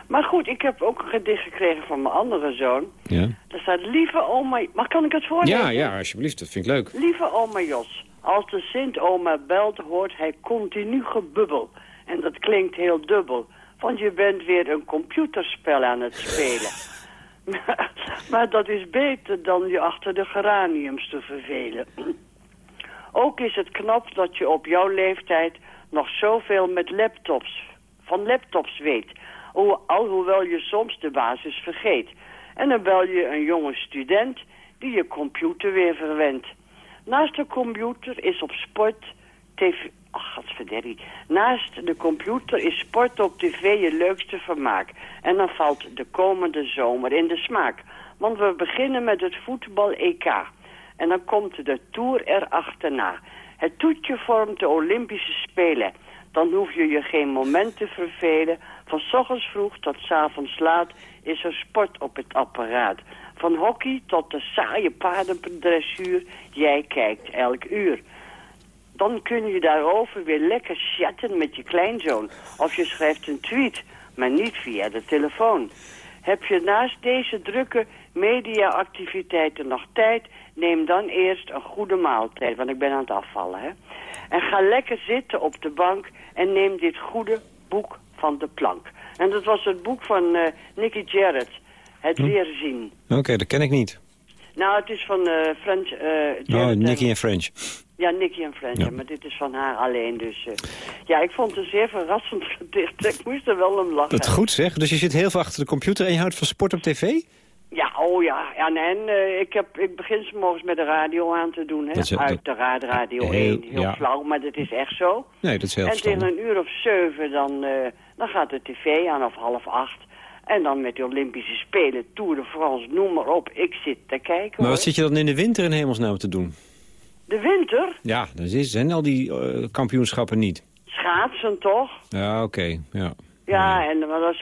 J: Maar goed, ik heb ook een gedicht gekregen van mijn andere zoon.
C: Ja.
J: Daar staat, lieve oma... Maar kan ik het voorlezen?
C: ja, ja, alsjeblieft. Dat vind ik leuk.
J: Lieve oma Jos, als de Sint-oma belt, hoort hij continu gebubbel. En dat klinkt heel dubbel, want je bent weer een computerspel aan het spelen. [LAUGHS] maar dat is beter dan je achter de geraniums te vervelen. Ook is het knap dat je op jouw leeftijd nog zoveel met laptops, van laptops weet. Hoe, alhoewel je soms de basis vergeet. En dan bel je een jonge student die je computer weer verwendt. Naast de computer is op sport, tv... Ach, godverderrie. Naast de computer is sport op tv je leukste vermaak. En dan valt de komende zomer in de smaak. Want we beginnen met het voetbal-EK. En dan komt de Tour erachterna. Het toetje vormt de Olympische Spelen. Dan hoef je je geen moment te vervelen. Van ochtends vroeg tot s avonds laat is er sport op het apparaat. Van hockey tot de saaie paardendressuur. Jij kijkt elk uur. Dan kun je daarover weer lekker chatten met je kleinzoon. Of je schrijft een tweet, maar niet via de telefoon. Heb je naast deze drukke mediaactiviteiten nog tijd... neem dan eerst een goede maaltijd, want ik ben aan het afvallen. Hè? En ga lekker zitten op de bank en neem dit goede boek van de plank. En dat was het boek van eh, Nicky Jarrett, Het Leren Zien.
C: Oké, dat ken ik niet.
J: Nou, het is van eh French... eh,
C: Oh, Nicky en French.
J: ja, Nicky en French,
C: Ja.
J: maar dit is van haar alleen. Dus ja, ik vond het een zeer verrassend [LAUGHS] gedicht. Ik moest er wel om lachen.
C: Dat goed zeg. Dus je zit heel veel achter de computer en je houdt van sport op tv?
J: Ja, oh ja. en en eh, ik, heb, ik begin morgens met de radio aan te doen. Hè?
C: Dat is- dat-
J: Uiteraard Radio
C: Heel-
J: 1. Heel
C: ja.
J: flauw, maar dat is echt zo.
C: Nee, dat is heel
J: en tegen
C: verstandig.
J: een uur of zeven dan, eh, dan gaat de tv aan, of half acht. En dan met de Olympische Spelen, Tour de France, noem maar op. Ik zit te kijken,
C: Maar
J: hoor.
C: wat zit je dan in de winter in hemelsnaam te doen?
J: De winter,
C: Ja, is- zijn al die eh, kampioenschappen niet.
J: schaatsen toch?
C: Ja, oké. Ja.
J: Ja, en dat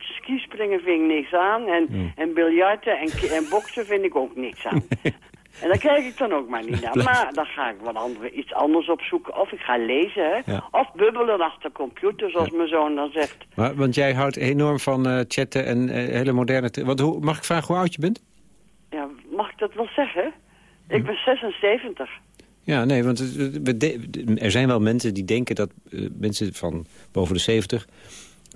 J: skispringen vind ik niks aan. En, en biljarten en, en boksen vind ik ook niks aan. [LAUGHS] en daar kijk ik dan ook maar niet naar. Maar dan ga ik wat andere, iets anders opzoeken. Of ik ga lezen, hè.
C: Ja.
J: Of bubbelen achter computer, zoals mijn zoon dan zegt.
C: Maar, want jij houdt enorm van eh, chatten en eh, hele moderne... Wat, hoe, mag ik vragen hoe oud je bent?
J: Ja, mag ik dat wel zeggen? Ik ben 76.
C: Ja, nee, want we er zijn wel mensen die denken dat eh, mensen van boven de 70...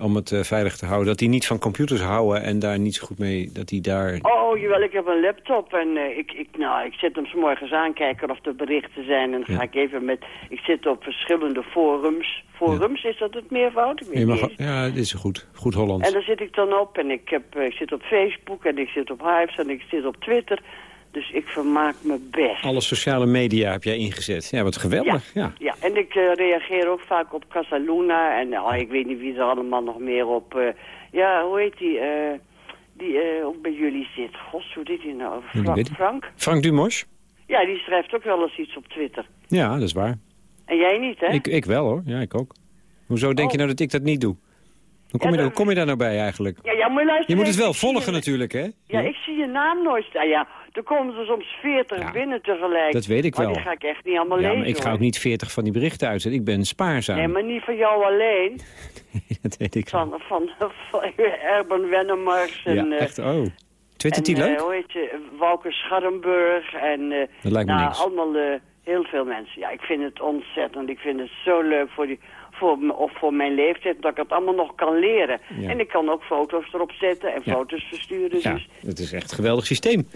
C: om het eh, veilig te houden. Dat die niet van computers houden en daar niet zo goed mee... dat die daar...
J: Oh, jawel, ik heb een laptop en eh, ik, ik, nou, ik zit hem 's morgens aankijken of er berichten zijn. En dan ga ik even met... Ik zit op verschillende forums. Forums, is dat het meervoud? Ik weet
C: Je mag,
J: niet eens.
C: ja, dit is goed. Goed Hollands.
J: En daar zit ik dan op en ik, heb, eh, ik zit op Facebook en ik zit op Hives en ik zit op Twitter. Dus ik vermaak me best.
C: Alle sociale media heb jij ingezet. Ja, wat geweldig. Ja.
J: Ja, en ik eh, reageer ook vaak op Casaluna en oh, ik weet niet wie er allemaal nog meer op... eh, ja, hoe heet die? eh, die ook bij jullie zit. God, hoe dit hij nou?
C: die
J: Frank?
C: ik.
J: Frank?
C: Frank Dumos?
J: Ja, die schrijft ook wel eens iets op Twitter.
C: Ja, dat is waar.
J: En jij niet, hè?
C: Ik, ik wel hoor. Ja, ik ook. Hoezo denk je nou dat ik dat niet doe? Hoe kom,
J: Ja,
C: je, hoe kom je daar nou bij eigenlijk?
J: Ja, ja, maar luister
C: Je moet het wel volgen
J: je-
C: natuurlijk, hè?
J: Ja, ik zie je naam nooit staan. Ja, er komen er soms 40 binnen tegelijk.
C: dat weet ik
J: maar
C: wel.
J: die ga ik echt niet allemaal lezen,
C: maar ik ga
J: hoor.
C: ook niet 40 van die berichten uitzetten. Ik ben spaarzaam.
J: Nee, maar niet van jou alleen. [LAUGHS]
C: dat weet ik wel.
J: Van, van, van Erben Wennemars en...
C: Ja,
J: eh,
C: echt. Oh. Twittert die
J: eh,
C: leuk?
J: hoe heet je, Wouter Scharrenburg en... eh,
C: Dat lijkt me
J: nou,
C: niks.
J: allemaal heel veel mensen. Ja, ik vind het ontzettend. Ik vind het zo leuk voor, die, voor, of voor mijn leeftijd dat ik het allemaal nog kan leren.
C: Ja.
J: En ik kan ook foto's erop zetten en
C: Ja.
J: foto's versturen.
C: Ja,
J: Dus
C: het is echt een geweldig systeem.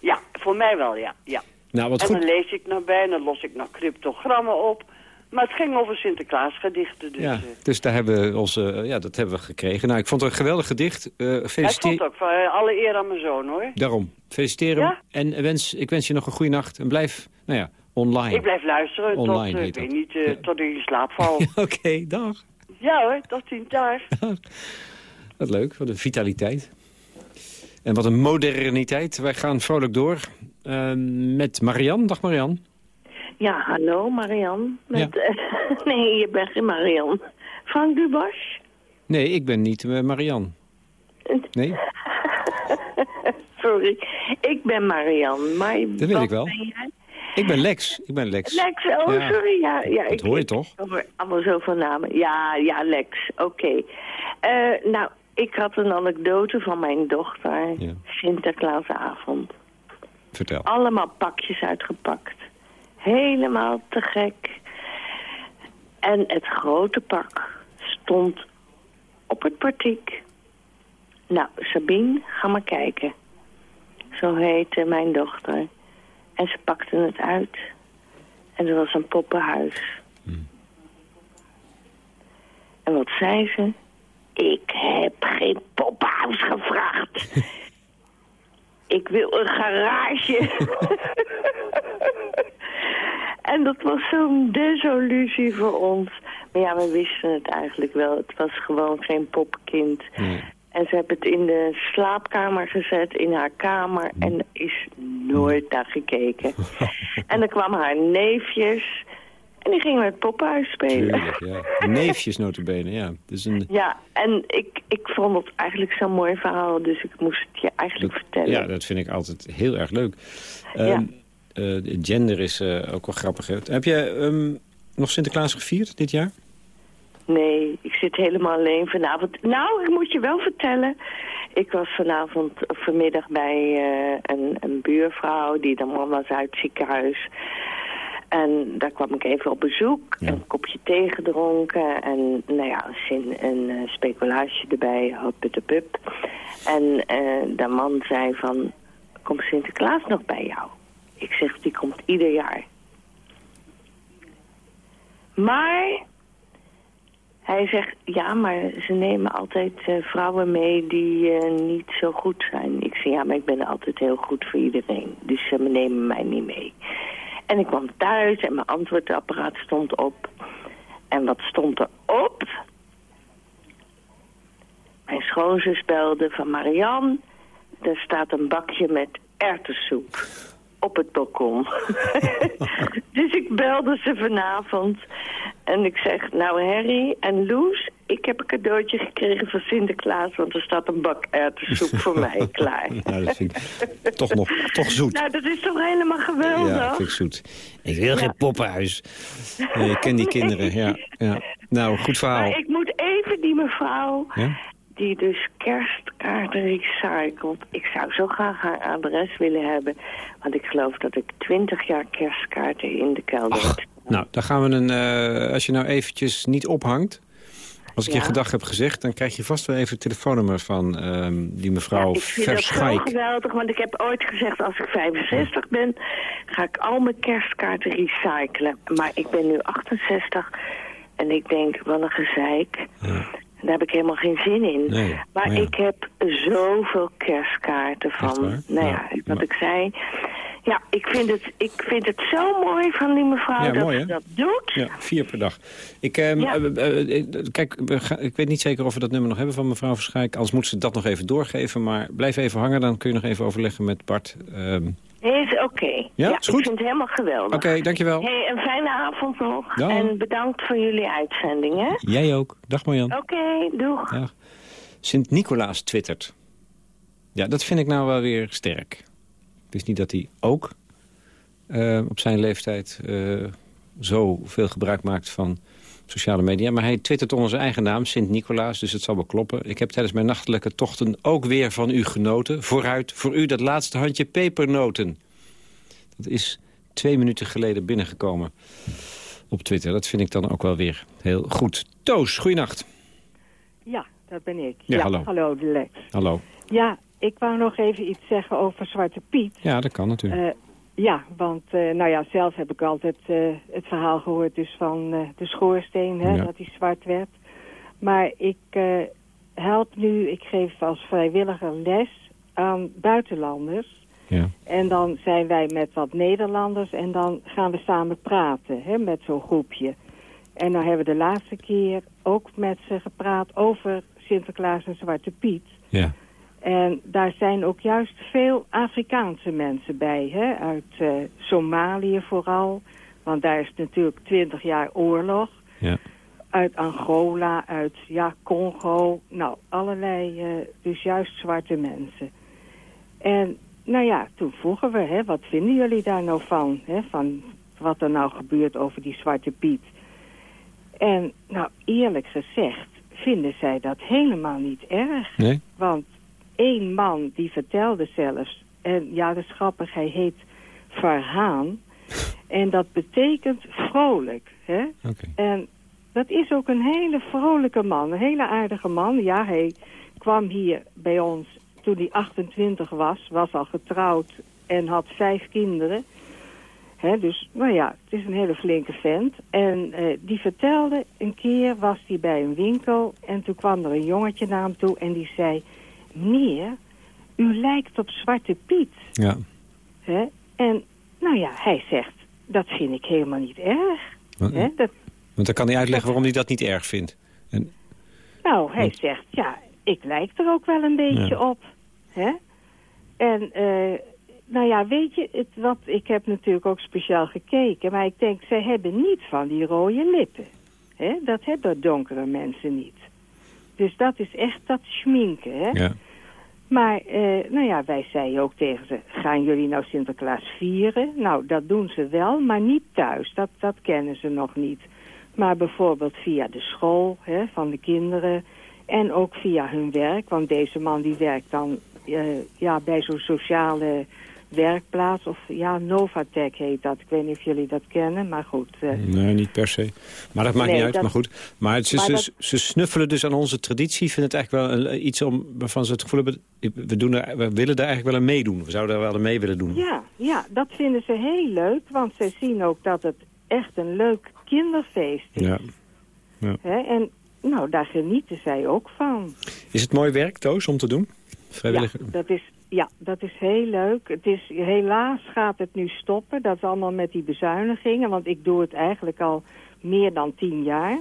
J: ja, voor mij wel, ja. ja.
C: Nou, wat
J: en
C: goed.
J: dan lees ik naar bij en dan los ik nog cryptogrammen op. Maar het ging over Sinterklaasgedichten, dus...
C: Ja,
J: eh,
C: dus daar hebben we onze, eh, ja, dat hebben we gekregen. Nou, ik vond het een geweldig gedicht.
J: Hij
C: feliciteer...
J: vond ook van alle eer aan mijn zoon, hoor.
C: Daarom. Feliciteer hem.
J: Ja?
C: En wens, ik wens je nog een goede nacht. En blijf, nou ja, online.
J: Ik blijf luisteren
C: Online
J: tot, eh, ik weet niet, eh, tot ik in slaap val. [LAUGHS]
C: Oké, dag.
J: ja hoor, tot ziens daar.
C: Wat leuk, wat een vitaliteit. En wat een moderniteit. Wij gaan vrolijk door eh, met Marian. Dag Marian.
K: Ja, hallo Marian. Met, eh, [LAUGHS] nee, je bent geen Marian. Frank Dubos?
C: Nee, ik ben niet Marian. Nee, [LAUGHS]
K: Sorry, ik ben Marian. Maar
C: dat weet
K: wat
C: ik wel.
K: ben jij?
C: Ik ben Lex. Ik ben Lex.
K: Lex, oh
C: Ja.
K: sorry. Ja, ja,
C: Dat
K: ik,
C: hoor je toch?
K: Allemaal zoveel namen. Ja, ja, Lex, oké. Eh, nou, ik had een anekdote van mijn dochter.
C: Ja.
K: Sinterklaasavond.
C: Vertel.
K: Allemaal pakjes uitgepakt. Helemaal te gek. En het grote pak stond op het portiek. Nou, Sabine, ga maar kijken. Zo heette mijn dochter. En ze pakte het uit. En er was een poppenhuis. En wat zei ze? Ik heb geen poppenhuis gevraagd. [LAUGHS] Ik wil een garage. [LAUGHS] en dat was zo'n desillusie voor ons. Maar ja, we wisten het eigenlijk wel. Het was gewoon geen popkind. En ze hebben het in de slaapkamer gezet, in haar kamer. En er is nooit naar gekeken. [LAUGHS] en dan kwamen haar neefjes. En die gingen met poppenhuis spelen.
C: Tuurlijk, ja. [LAUGHS] Neefjes notabene, ja. Dus een,
K: Ja, en ik, ik vond het eigenlijk zo'n mooi verhaal, dus ik moest het je eigenlijk vertellen.
C: ja, dat vind ik altijd heel erg leuk.
K: Ja.
C: Ehm, eh, gender is eh, ook wel grappig. Hè? Heb je ehm, nog Sinterklaas gevierd dit jaar?
K: Nee, ik zit helemaal alleen vanavond. Nou, ik moet je wel vertellen. Ik was vanavond, vanmiddag bij eh, een, een buurvrouw die dan man was uit het ziekenhuis. En daar kwam ik even op bezoek. Een kopje thee gedronken. En nou ja, een, zin, een eh, speculatie erbij. Hup, En eh de man zei van, komt Sinterklaas nog bij jou? Ik zeg, die komt ieder jaar. Maar hij zegt, ja, maar ze nemen altijd eh, vrouwen mee die eh, niet zo goed zijn. Ik zeg, ja, maar ik ben altijd heel goed voor iedereen. Dus ze nemen mij niet mee. En ik kwam thuis en mijn antwoordapparaat stond op. En wat stond er op? Mijn schoonzus belde van Marianne. Er staat een bakje met erwtensoep op het balkon. [LAUGHS] dus ik belde ze vanavond. En ik zeg, nou Harry en Loes, ik heb een cadeautje gekregen van Sinterklaas... want er staat een bak erwtensoep [LAUGHS] voor mij klaar.
C: Nou, dat vind ik toch nog toch zoet.
K: Nou, dat is toch helemaal geweldig?
C: Ja, vind ik zoet. Ik wil geen poppenhuis. Ik ken die kinderen, ja. ja. Nou, goed verhaal.
K: Maar ik moet even die mevrouw,
C: Ja?
K: Die dus kerstkaarten recycelt. Ik zou zo graag haar adres willen hebben. Want ik geloof dat ik twintig jaar kerstkaarten in de kelder heb.
C: Nou, dan gaan we een... eh, als je nou eventjes niet ophangt... Als ik je
L: ja.
C: gedag heb gezegd, dan krijg je vast wel even het telefoonnummer van ehm, die mevrouw
K: ik vind dat
C: Verschaik.
K: geweldig, want ik heb ooit gezegd... als ik 65 ben, ga ik al mijn kerstkaarten recyclen. Maar ik ben nu 68 en ik denk, wat een gezeik. Daar heb ik helemaal geen zin in.
C: Nee,
K: maar
C: ja.
K: ik heb zoveel kerstkaarten van... Nou ja, wat ik zei... Ja, ik vind, het, ik vind het zo mooi van die mevrouw
C: Ja,
K: dat
C: mooi,
K: ze dat doet.
C: Ja, vier per dag. Ik, ehm,
K: Ja.
C: eh, eh, eh, kijk, ik weet niet zeker of we dat nummer nog hebben van mevrouw Verschaik. Anders moet ze dat nog even doorgeven. Maar blijf even hangen, dan kun je nog even overleggen met Bart.
K: Is oké.
C: Ja, is goed.
K: ik vind het helemaal geweldig.
C: Oké, dankjewel.
K: Hey, een fijne avond nog.
C: Dag.
K: En bedankt voor jullie uitzending, hè?
C: Jij ook. Dag Marjan.
K: Oké, doeg.
C: Dag. Sint-Nicolaas twittert. Ja, dat vind ik nou wel weer sterk. Wist niet dat hij ook eh, op zijn leeftijd eh zoveel gebruik maakt van sociale media. Maar hij twittert onder zijn eigen naam, Sint-Nicolaas, dus het zal wel kloppen. Ik heb tijdens mijn nachtelijke tochten ook weer van u genoten. Vooruit, voor u dat laatste handje pepernoten. Dat is twee minuten geleden binnengekomen op Twitter. Dat vind ik dan ook wel weer heel goed. Toos, goeienacht.
M: Ja, dat ben ik.
C: Ja, hallo.
M: Hallo, Lex.
C: Hallo.
M: Ja, ik wou nog even iets zeggen over Zwarte Piet.
C: Ja, dat kan natuurlijk.
M: Eh, ja, want uh, nou ja, zelf heb ik altijd uh, het verhaal gehoord dus van de schoorsteen, hè,
C: Ja.
M: dat die zwart werd. Maar ik help nu, ik geef als vrijwilliger les aan buitenlanders.
C: Ja.
M: En dan zijn wij met wat Nederlanders en dan gaan we samen praten hè, met zo'n groepje. En dan hebben we de laatste keer ook met ze gepraat over Sinterklaas en Zwarte Piet.
C: Ja.
M: En daar zijn ook juist veel Afrikaanse mensen bij, hè? uit uh, Somalië vooral. Want daar is natuurlijk twintig jaar oorlog.
C: Ja.
M: Uit Angola, uit ja, Congo. Nou, allerlei, uh, dus juist zwarte mensen. En nou ja, toen vroegen we, hè, wat vinden jullie daar nou van? Hè, van wat er nou gebeurt over die Zwarte Piet. En nou, eerlijk gezegd vinden zij dat helemaal niet erg.
C: Nee?
M: Want één man die vertelde zelfs... en ja, dat is grappig, hij heet Farhaan. en dat betekent vrolijk. Hè? En dat is ook een hele vrolijke man, een hele aardige man. Ja, hij kwam hier bij ons toen hij 28 was, was al getrouwd en had vijf kinderen. Hè, dus, nou ja, het is een hele flinke vent. En uh, die vertelde, een keer was hij bij een winkel... en toen kwam er een jongetje naar hem toe en die zei... Meneer, u lijkt op Zwarte Piet.
C: Ja.
M: Hè? En, nou ja, hij zegt, dat vind ik helemaal niet erg.
C: Want,
M: Hè? Dat,
C: want dan kan hij uitleggen waarom hij dat niet erg vindt. En,
M: nou, hij
C: Want-
M: zegt, ja, ik lijk er ook wel een beetje
C: Ja.
M: op. Hè? En, eh, nou ja, weet je, het, wat, ik heb natuurlijk ook speciaal gekeken... maar ik denk, zij hebben niet van die rode lippen. Hè? Dat hebben donkere mensen niet. Dus dat is echt dat schminken, hè?
C: ja.
M: Maar, eh, nou ja, wij zeiden ook tegen ze... gaan jullie nou Sinterklaas vieren? Nou, dat doen ze wel, maar niet thuis. Dat, dat kennen ze nog niet. Maar bijvoorbeeld via de school hè, van de kinderen... en ook via hun werk. Want deze man die werkt dan eh, ja, bij zo'n sociale werkplaats. Of ja, Novatec heet dat. Ik weet niet of jullie dat kennen, maar goed. eh,
C: Nee, niet per se. Maar dat maakt
M: Nee,
C: niet uit,
M: dat-
C: maar goed. Maar, het, ze,
M: Maar
C: ze,
M: dat-
C: ze snuffelen dus aan onze traditie. Vinden het eigenlijk wel een- iets om, waarvan ze het gevoel hebben... We, doen er, we willen daar eigenlijk wel aan meedoen. We zouden er wel aan mee willen doen.
M: Ja, ja, dat vinden ze heel leuk. Want zij zien ook dat het echt een leuk kinderfeest is.
C: Ja. Ja.
M: Hè? En nou, daar genieten zij ook van.
C: Is het mooi werk, Toos, om te doen? Vrijwilliger?
M: Ja, dat is, ja, dat is heel leuk. Het is, helaas gaat het nu stoppen. Dat is allemaal met die bezuinigingen. Want ik doe het eigenlijk al meer dan tien jaar.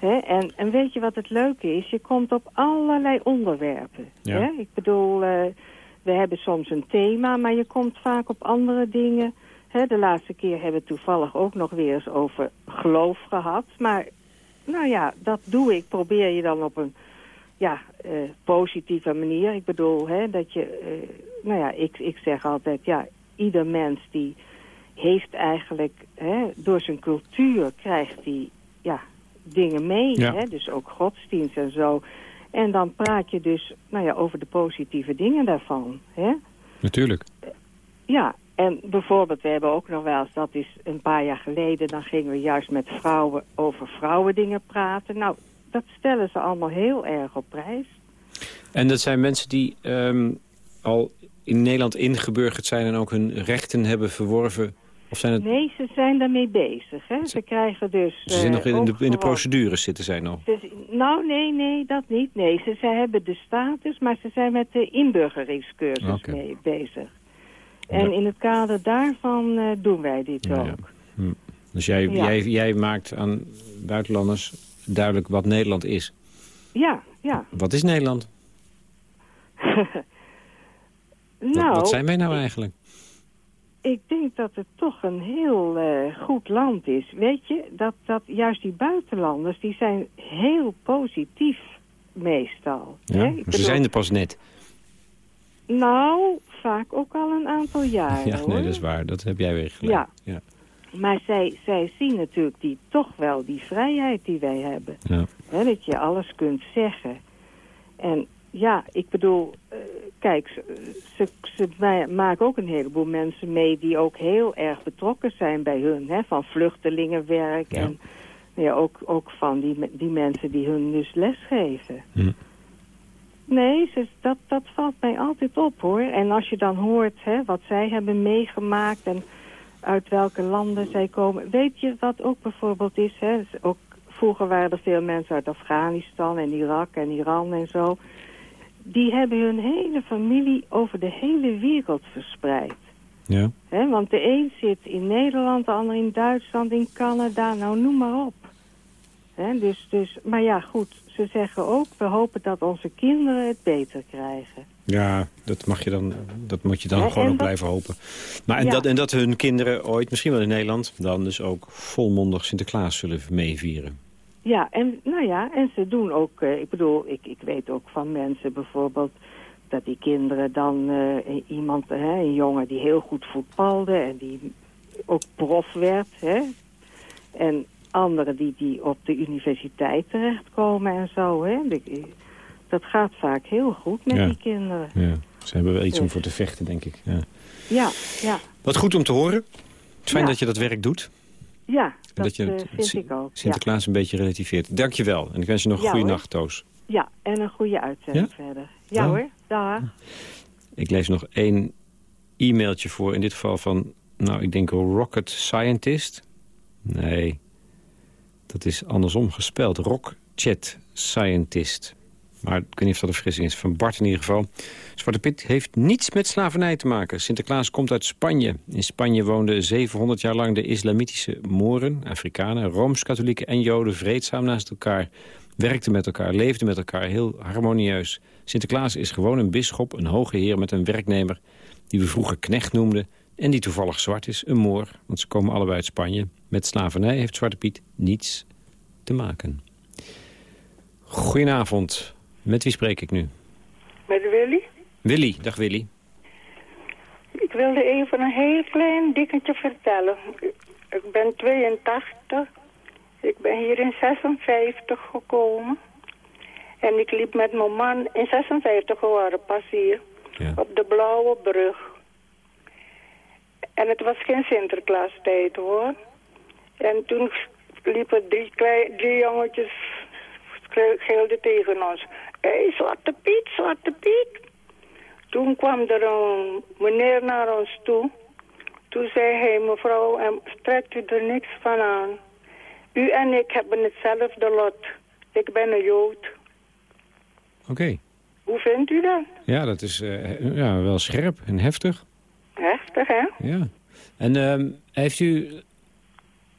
M: En, en weet je wat het leuke is? Je komt op allerlei onderwerpen.
C: Ja.
M: Ik bedoel, eh, we hebben soms een thema, maar je komt vaak op andere dingen. De laatste keer hebben we toevallig ook nog weer eens over geloof gehad. Maar nou ja, dat doe ik. Probeer je dan op een ja, eh, positieve manier. Ik bedoel, hè, dat je... eh, nou ja, ik, ik zeg altijd, ja, ieder mens die heeft eigenlijk... Hè, door zijn cultuur krijgt hij ja, dingen mee.
C: Ja.
M: Hè, dus ook godsdienst en zo. En dan praat je dus nou ja, over de positieve dingen daarvan. Hè?
C: Natuurlijk.
M: Ja, en bijvoorbeeld, we hebben ook nog wel eens, dat is een paar jaar geleden, dan gingen we juist met vrouwen over vrouwendingen praten. Nou, dat stellen ze allemaal heel erg op prijs.
C: En dat zijn mensen die ehm, al in Nederland ingeburgerd zijn... en ook hun rechten hebben verworven? Of zijn het...
M: Nee, ze zijn daarmee bezig. Hè. Ze krijgen dus...
C: Ze zijn
M: eh,
C: nog in de,
M: ook
C: in de procedures zitten zij nog.
M: Dus, nou, nee, nee, dat niet. Nee, ze, ze hebben de status, maar ze zijn met de inburgeringscursus mee bezig. En in het kader daarvan eh, doen wij dit
C: Ja,
M: ook.
C: ja. Hm. Dus jij, jij, jij maakt aan buitenlanders duidelijk wat Nederland is.
M: Ja, ja.
C: Wat is Nederland? [LAUGHS] Wat-
M: nou,
C: wat zijn wij nou eigenlijk?
M: ik denk dat het toch een heel eh, goed land is. Weet je, dat, dat juist die buitenlanders, die zijn heel positief meestal.
C: Ja,
M: hè?
C: ze zijn er pas net.
M: Nou, vaak ook al een aantal [LAUGHS] jaren,
C: Ja,
M: hoor.
C: nee, dat is waar. Dat heb jij weer gelijk.
M: Ja.
C: Ja.
M: Maar zij, zij zien natuurlijk die, toch wel die vrijheid die wij hebben.
C: Ja.
M: Dat je alles kunt zeggen. En ja, ik bedoel, eh, kijk, ze, ze, ze ma- maken ook een heleboel mensen mee die ook heel erg betrokken zijn bij hun. Hè, van vluchtelingenwerk en ja, ook, ook van die, die mensen die hun dus lesgeven.
C: Hm.
M: Nee, ze, dat, dat valt mij altijd op hoor. En als je dan hoort hè, wat zij hebben meegemaakt en uit welke landen zij komen. Weet je wat ook bijvoorbeeld is? Hè? Is Ook, vroeger waren er veel mensen uit Afghanistan en Irak en Iran en zo. Die hebben hun hele familie over de hele wereld verspreid.
C: Ja.
M: Hè? Want de een zit in Nederland, de ander in Duitsland, in Canada, nou noem maar op. Dus, dus, maar ja, goed, ze zeggen ook, we hopen dat onze kinderen het beter krijgen.
C: Ja, dat, mag je dan, dat moet je dan
M: Ja,
C: gewoon
M: dat-
C: blijven hopen. Maar en,
M: Ja.
C: dat, en dat hun kinderen ooit, misschien wel in Nederland... dan dus ook volmondig Sinterklaas zullen meevieren.
M: Ja, en nou ja, en ze doen ook, eh, ik bedoel, ik, ik weet ook van mensen bijvoorbeeld dat die kinderen dan eh, iemand, hè, een jongen die heel goed voetbalde en die ook prof werd, hè. En anderen die, die op de universiteit terechtkomen en zo, hè. Dat gaat vaak heel goed met
C: Ja.
M: die kinderen.
C: Ja. Ze hebben wel iets om voor te vechten, denk ik. Ja.
M: Ja, ja,
C: Wat goed om te horen. Fijn dat je dat werk doet.
M: ja,
C: En
M: dat,
C: dat je
M: eh,
C: het
M: vind ik ook.
C: Sinterklaas een beetje relativeert. Dank je wel. En ik wens je nog een goede
M: hoor.
C: nacht, Toos.
M: ja, en een goede uitzending verder. Ja hoor, dag.
C: Ik lees nog één e-mailtje voor. In dit geval van, nou, ik denk rocket scientist. Nee, dat is andersom gespeld. Rockchat scientist. Maar ik weet niet of dat een vergissing is. Van Bart in ieder geval. Zwarte Piet heeft niets met slavernij te maken. Sinterklaas komt uit Spanje. In Spanje woonden 700 jaar lang de islamitische Moren, Afrikanen, Rooms-Katholieken en Joden vreedzaam naast elkaar. Werkten met elkaar, leefden met elkaar, heel harmonieus. Sinterklaas is gewoon een bisschop, een hoge heer met een werknemer... die we vroeger knecht noemden en die toevallig zwart is, een Moor. Want ze komen allebei uit Spanje. Met slavernij heeft Zwarte Piet niets te maken. Goedenavond. Met wie spreek ik nu?
L: Met Willy.
C: Willy. Dag Willy.
L: Ik wilde even een heel klein dingetje vertellen. Ik ben 82. Ik ben hier in 56 gekomen. En ik liep met mijn man in 56 geworden pas hier. Op de Blauwe Brug. En het was geen Sinterklaastijd hoor. En toen liepen drie, klei- drie jongetjes gilden tegen ons. Hé, hey, Zwarte Piet, Zwarte Piet. Toen kwam er een meneer naar ons toe. Toen zei hij, mevrouw, en trekt u er niks van aan. U en ik hebben hetzelfde lot. Ik ben een Jood.
C: Oké.
L: Hoe vindt u dat?
C: Ja, dat is eh, ja, wel scherp en heftig.
L: Heftig, hè?
C: Ja. En ehm, heeft u...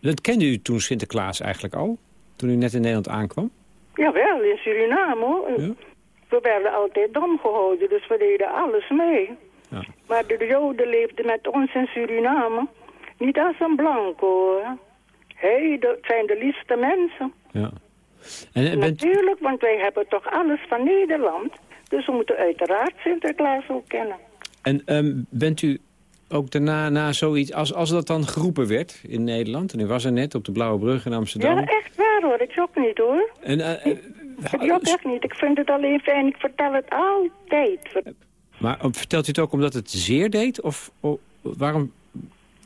C: Dat kende u toen Sinterklaas eigenlijk al? Toen u net in Nederland aankwam?
L: Jawel, in Suriname. hoor. We werden altijd dom gehouden, dus we deden alles mee.
C: Ja.
L: Maar de Joden leefden met ons in Suriname. Niet als een blanco, hoor. Hey, dat zijn de liefste mensen.
C: Ja. En, bent,
L: Natuurlijk, want wij hebben toch alles van Nederland. Dus we moeten uiteraard Sinterklaas ook kennen.
C: en ehm, bent u ook daarna na zoiets... Als, als dat dan geroepen werd in Nederland... en u was er net op de Blauwe Brug in Amsterdam...
L: Ja, echt waar hoor. Ik jok niet hoor.
C: En, eh, eh,
L: Ik jok echt niet. Ik vind het alleen fijn. Ik vertel het altijd.
C: maar eh, vertelt u het ook omdat het zeer deed? Of, of waarom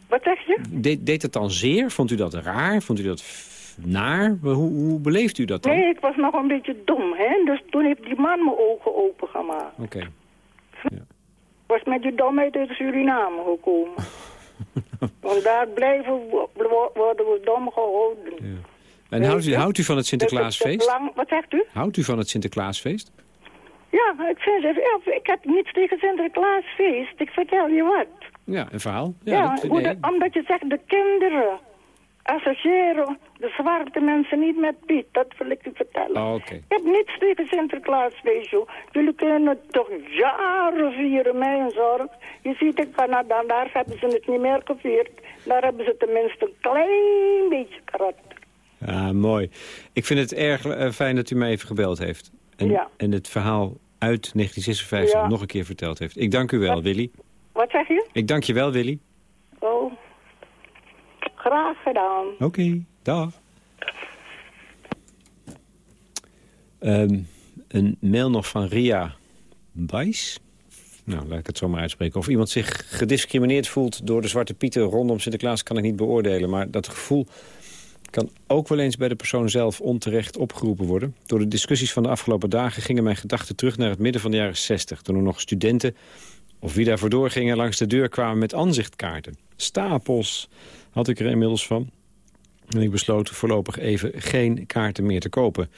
L: Wat zeg je?
C: deed, deed het dan zeer? Vond u dat raar? Vond u dat naar? Hoe, hoe beleeft u dat dan?
L: Nee, ik was nog een beetje dom, hè. Dus toen heeft die man mijn ogen opengemaakt.
C: Oké.
L: Ik was met die domheid uit Suriname gekomen. [LAUGHS] Want daar blijven wo- wo- worden we dom gehouden.
C: En houdt u, houdt u van het Sinterklaasfeest?
L: lang- Wat zegt u?
C: Houdt u van het Sinterklaasfeest?
L: Ja, ik, vind ik heb niets tegen Sinterklaasfeest. Ik vertel je wat.
C: Ja, een verhaal.
L: Ja,
C: Ja, dat,
L: hoe
C: nee.
L: de- omdat je zegt de kinderen associëren de zwarte mensen niet met Piet. Dat wil ik u vertellen.
C: Oh, Oké.
L: Ik heb niets tegen Sinterklaasfeest, joh. Jullie kunnen toch jaren vieren, mijn zorg. Je ziet in Canada, daar hebben ze het niet meer gevierd. Daar hebben ze tenminste een klein beetje karakter.
C: Ja, mooi. Ik vind het erg eh, fijn dat u mij even gebeld heeft. En,
L: Ja.
C: en het verhaal uit 1956
L: Ja.
C: nog een keer verteld heeft. Ik dank u wel, Willy.
L: Wat zeg je?
C: Ik dank je wel, Willy.
L: Oh, graag gedaan.
C: Oké, Ehm, een mail nog van Ria Bijs. Nou, laat ik het zo maar uitspreken. Of iemand zich gediscrimineerd voelt door de Zwarte Pieten rondom Sinterklaas... kan ik niet beoordelen, maar dat gevoel kan ook wel eens bij de persoon zelf onterecht opgeroepen worden. Door de discussies van de afgelopen dagen gingen mijn gedachten terug naar het midden van de jaren 60... toen er nog studenten, of wie daarvoor doorgingen, langs de deur kwamen met aanzichtkaarten. Stapels had ik er inmiddels van. En ik besloot voorlopig even geen kaarten meer te kopen.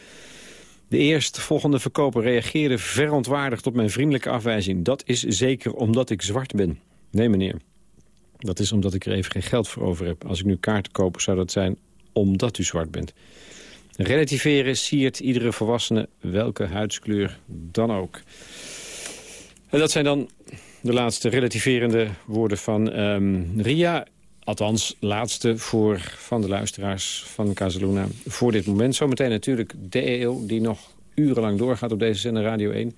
C: De eerstvolgende verkoper reageerde verontwaardigd op mijn vriendelijke afwijzing. Dat is zeker omdat ik zwart ben. Nee, meneer. Dat is omdat ik er even geen geld voor over heb. Als ik nu kaarten koop, zou dat zijn omdat u zwart bent. Relativeren siert iedere volwassene, welke huidskleur dan ook. En dat zijn dan de laatste relativerende woorden van ehm, Ria. Althans, laatste voor, van de luisteraars van Casaluna voor dit moment. Zometeen natuurlijk de eeuw die nog urenlang doorgaat op deze zender Radio 1.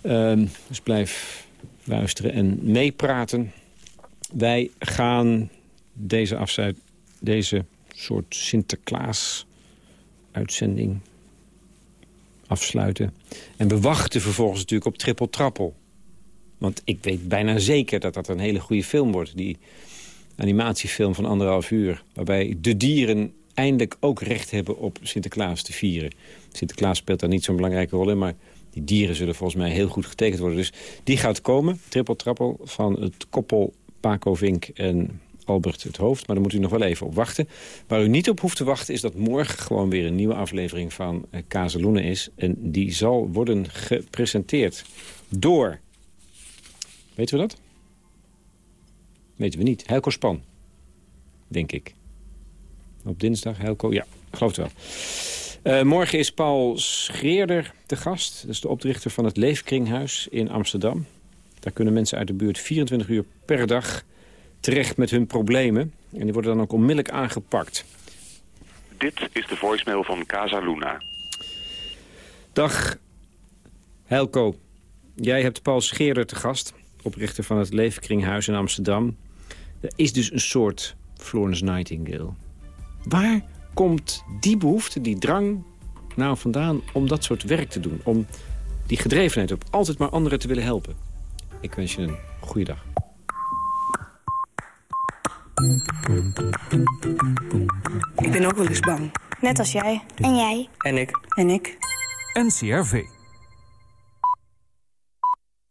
C: Ehm, dus blijf luisteren en meepraten. Wij gaan deze, afzuid, deze soort Sinterklaas-uitzending afsluiten. En we wachten vervolgens natuurlijk op Triple Trappel. Want ik weet bijna zeker dat dat een hele goede film wordt. Die animatiefilm van anderhalf uur. Waarbij de dieren eindelijk ook recht hebben op Sinterklaas te vieren. Sinterklaas speelt daar niet zo'n belangrijke rol in, maar die dieren zullen volgens mij heel goed getekend worden. Dus die gaat komen, triple trappel, van het koppel Paco Vink en Albert het Hoofd. Maar daar moet u nog wel even op wachten. Waar u niet op hoeft te wachten is dat morgen gewoon weer een nieuwe aflevering van eh, Kazeloenen is. En die zal worden gepresenteerd door... Weten we dat? Weten we niet. Helco Span, denk ik. Op dinsdag, Helco, ja, geloof het wel. Eh, morgen is Paul Schreerder te gast. Dat is de oprichter van het Leefkringhuis in Amsterdam. Daar kunnen mensen uit de buurt 24 uur per dag terecht met hun problemen. En die worden dan ook onmiddellijk aangepakt.
N: Dit is de voicemail van Casa Luna.
C: Dag, Helco. Jij hebt Paul Scheerder te gast, oprichter van het Leefkringhuis in Amsterdam. Er is dus een soort Florence Nightingale. Waar komt die behoefte, die drang nou vandaan om dat soort werk te doen? Om die gedrevenheid op altijd maar anderen te willen helpen? Ik wens je een goede dag.
O: Ik ben ook wel eens bang.
P: Net als jij. En jij.
O: En ik.
P: En ik.
Q: NCRV.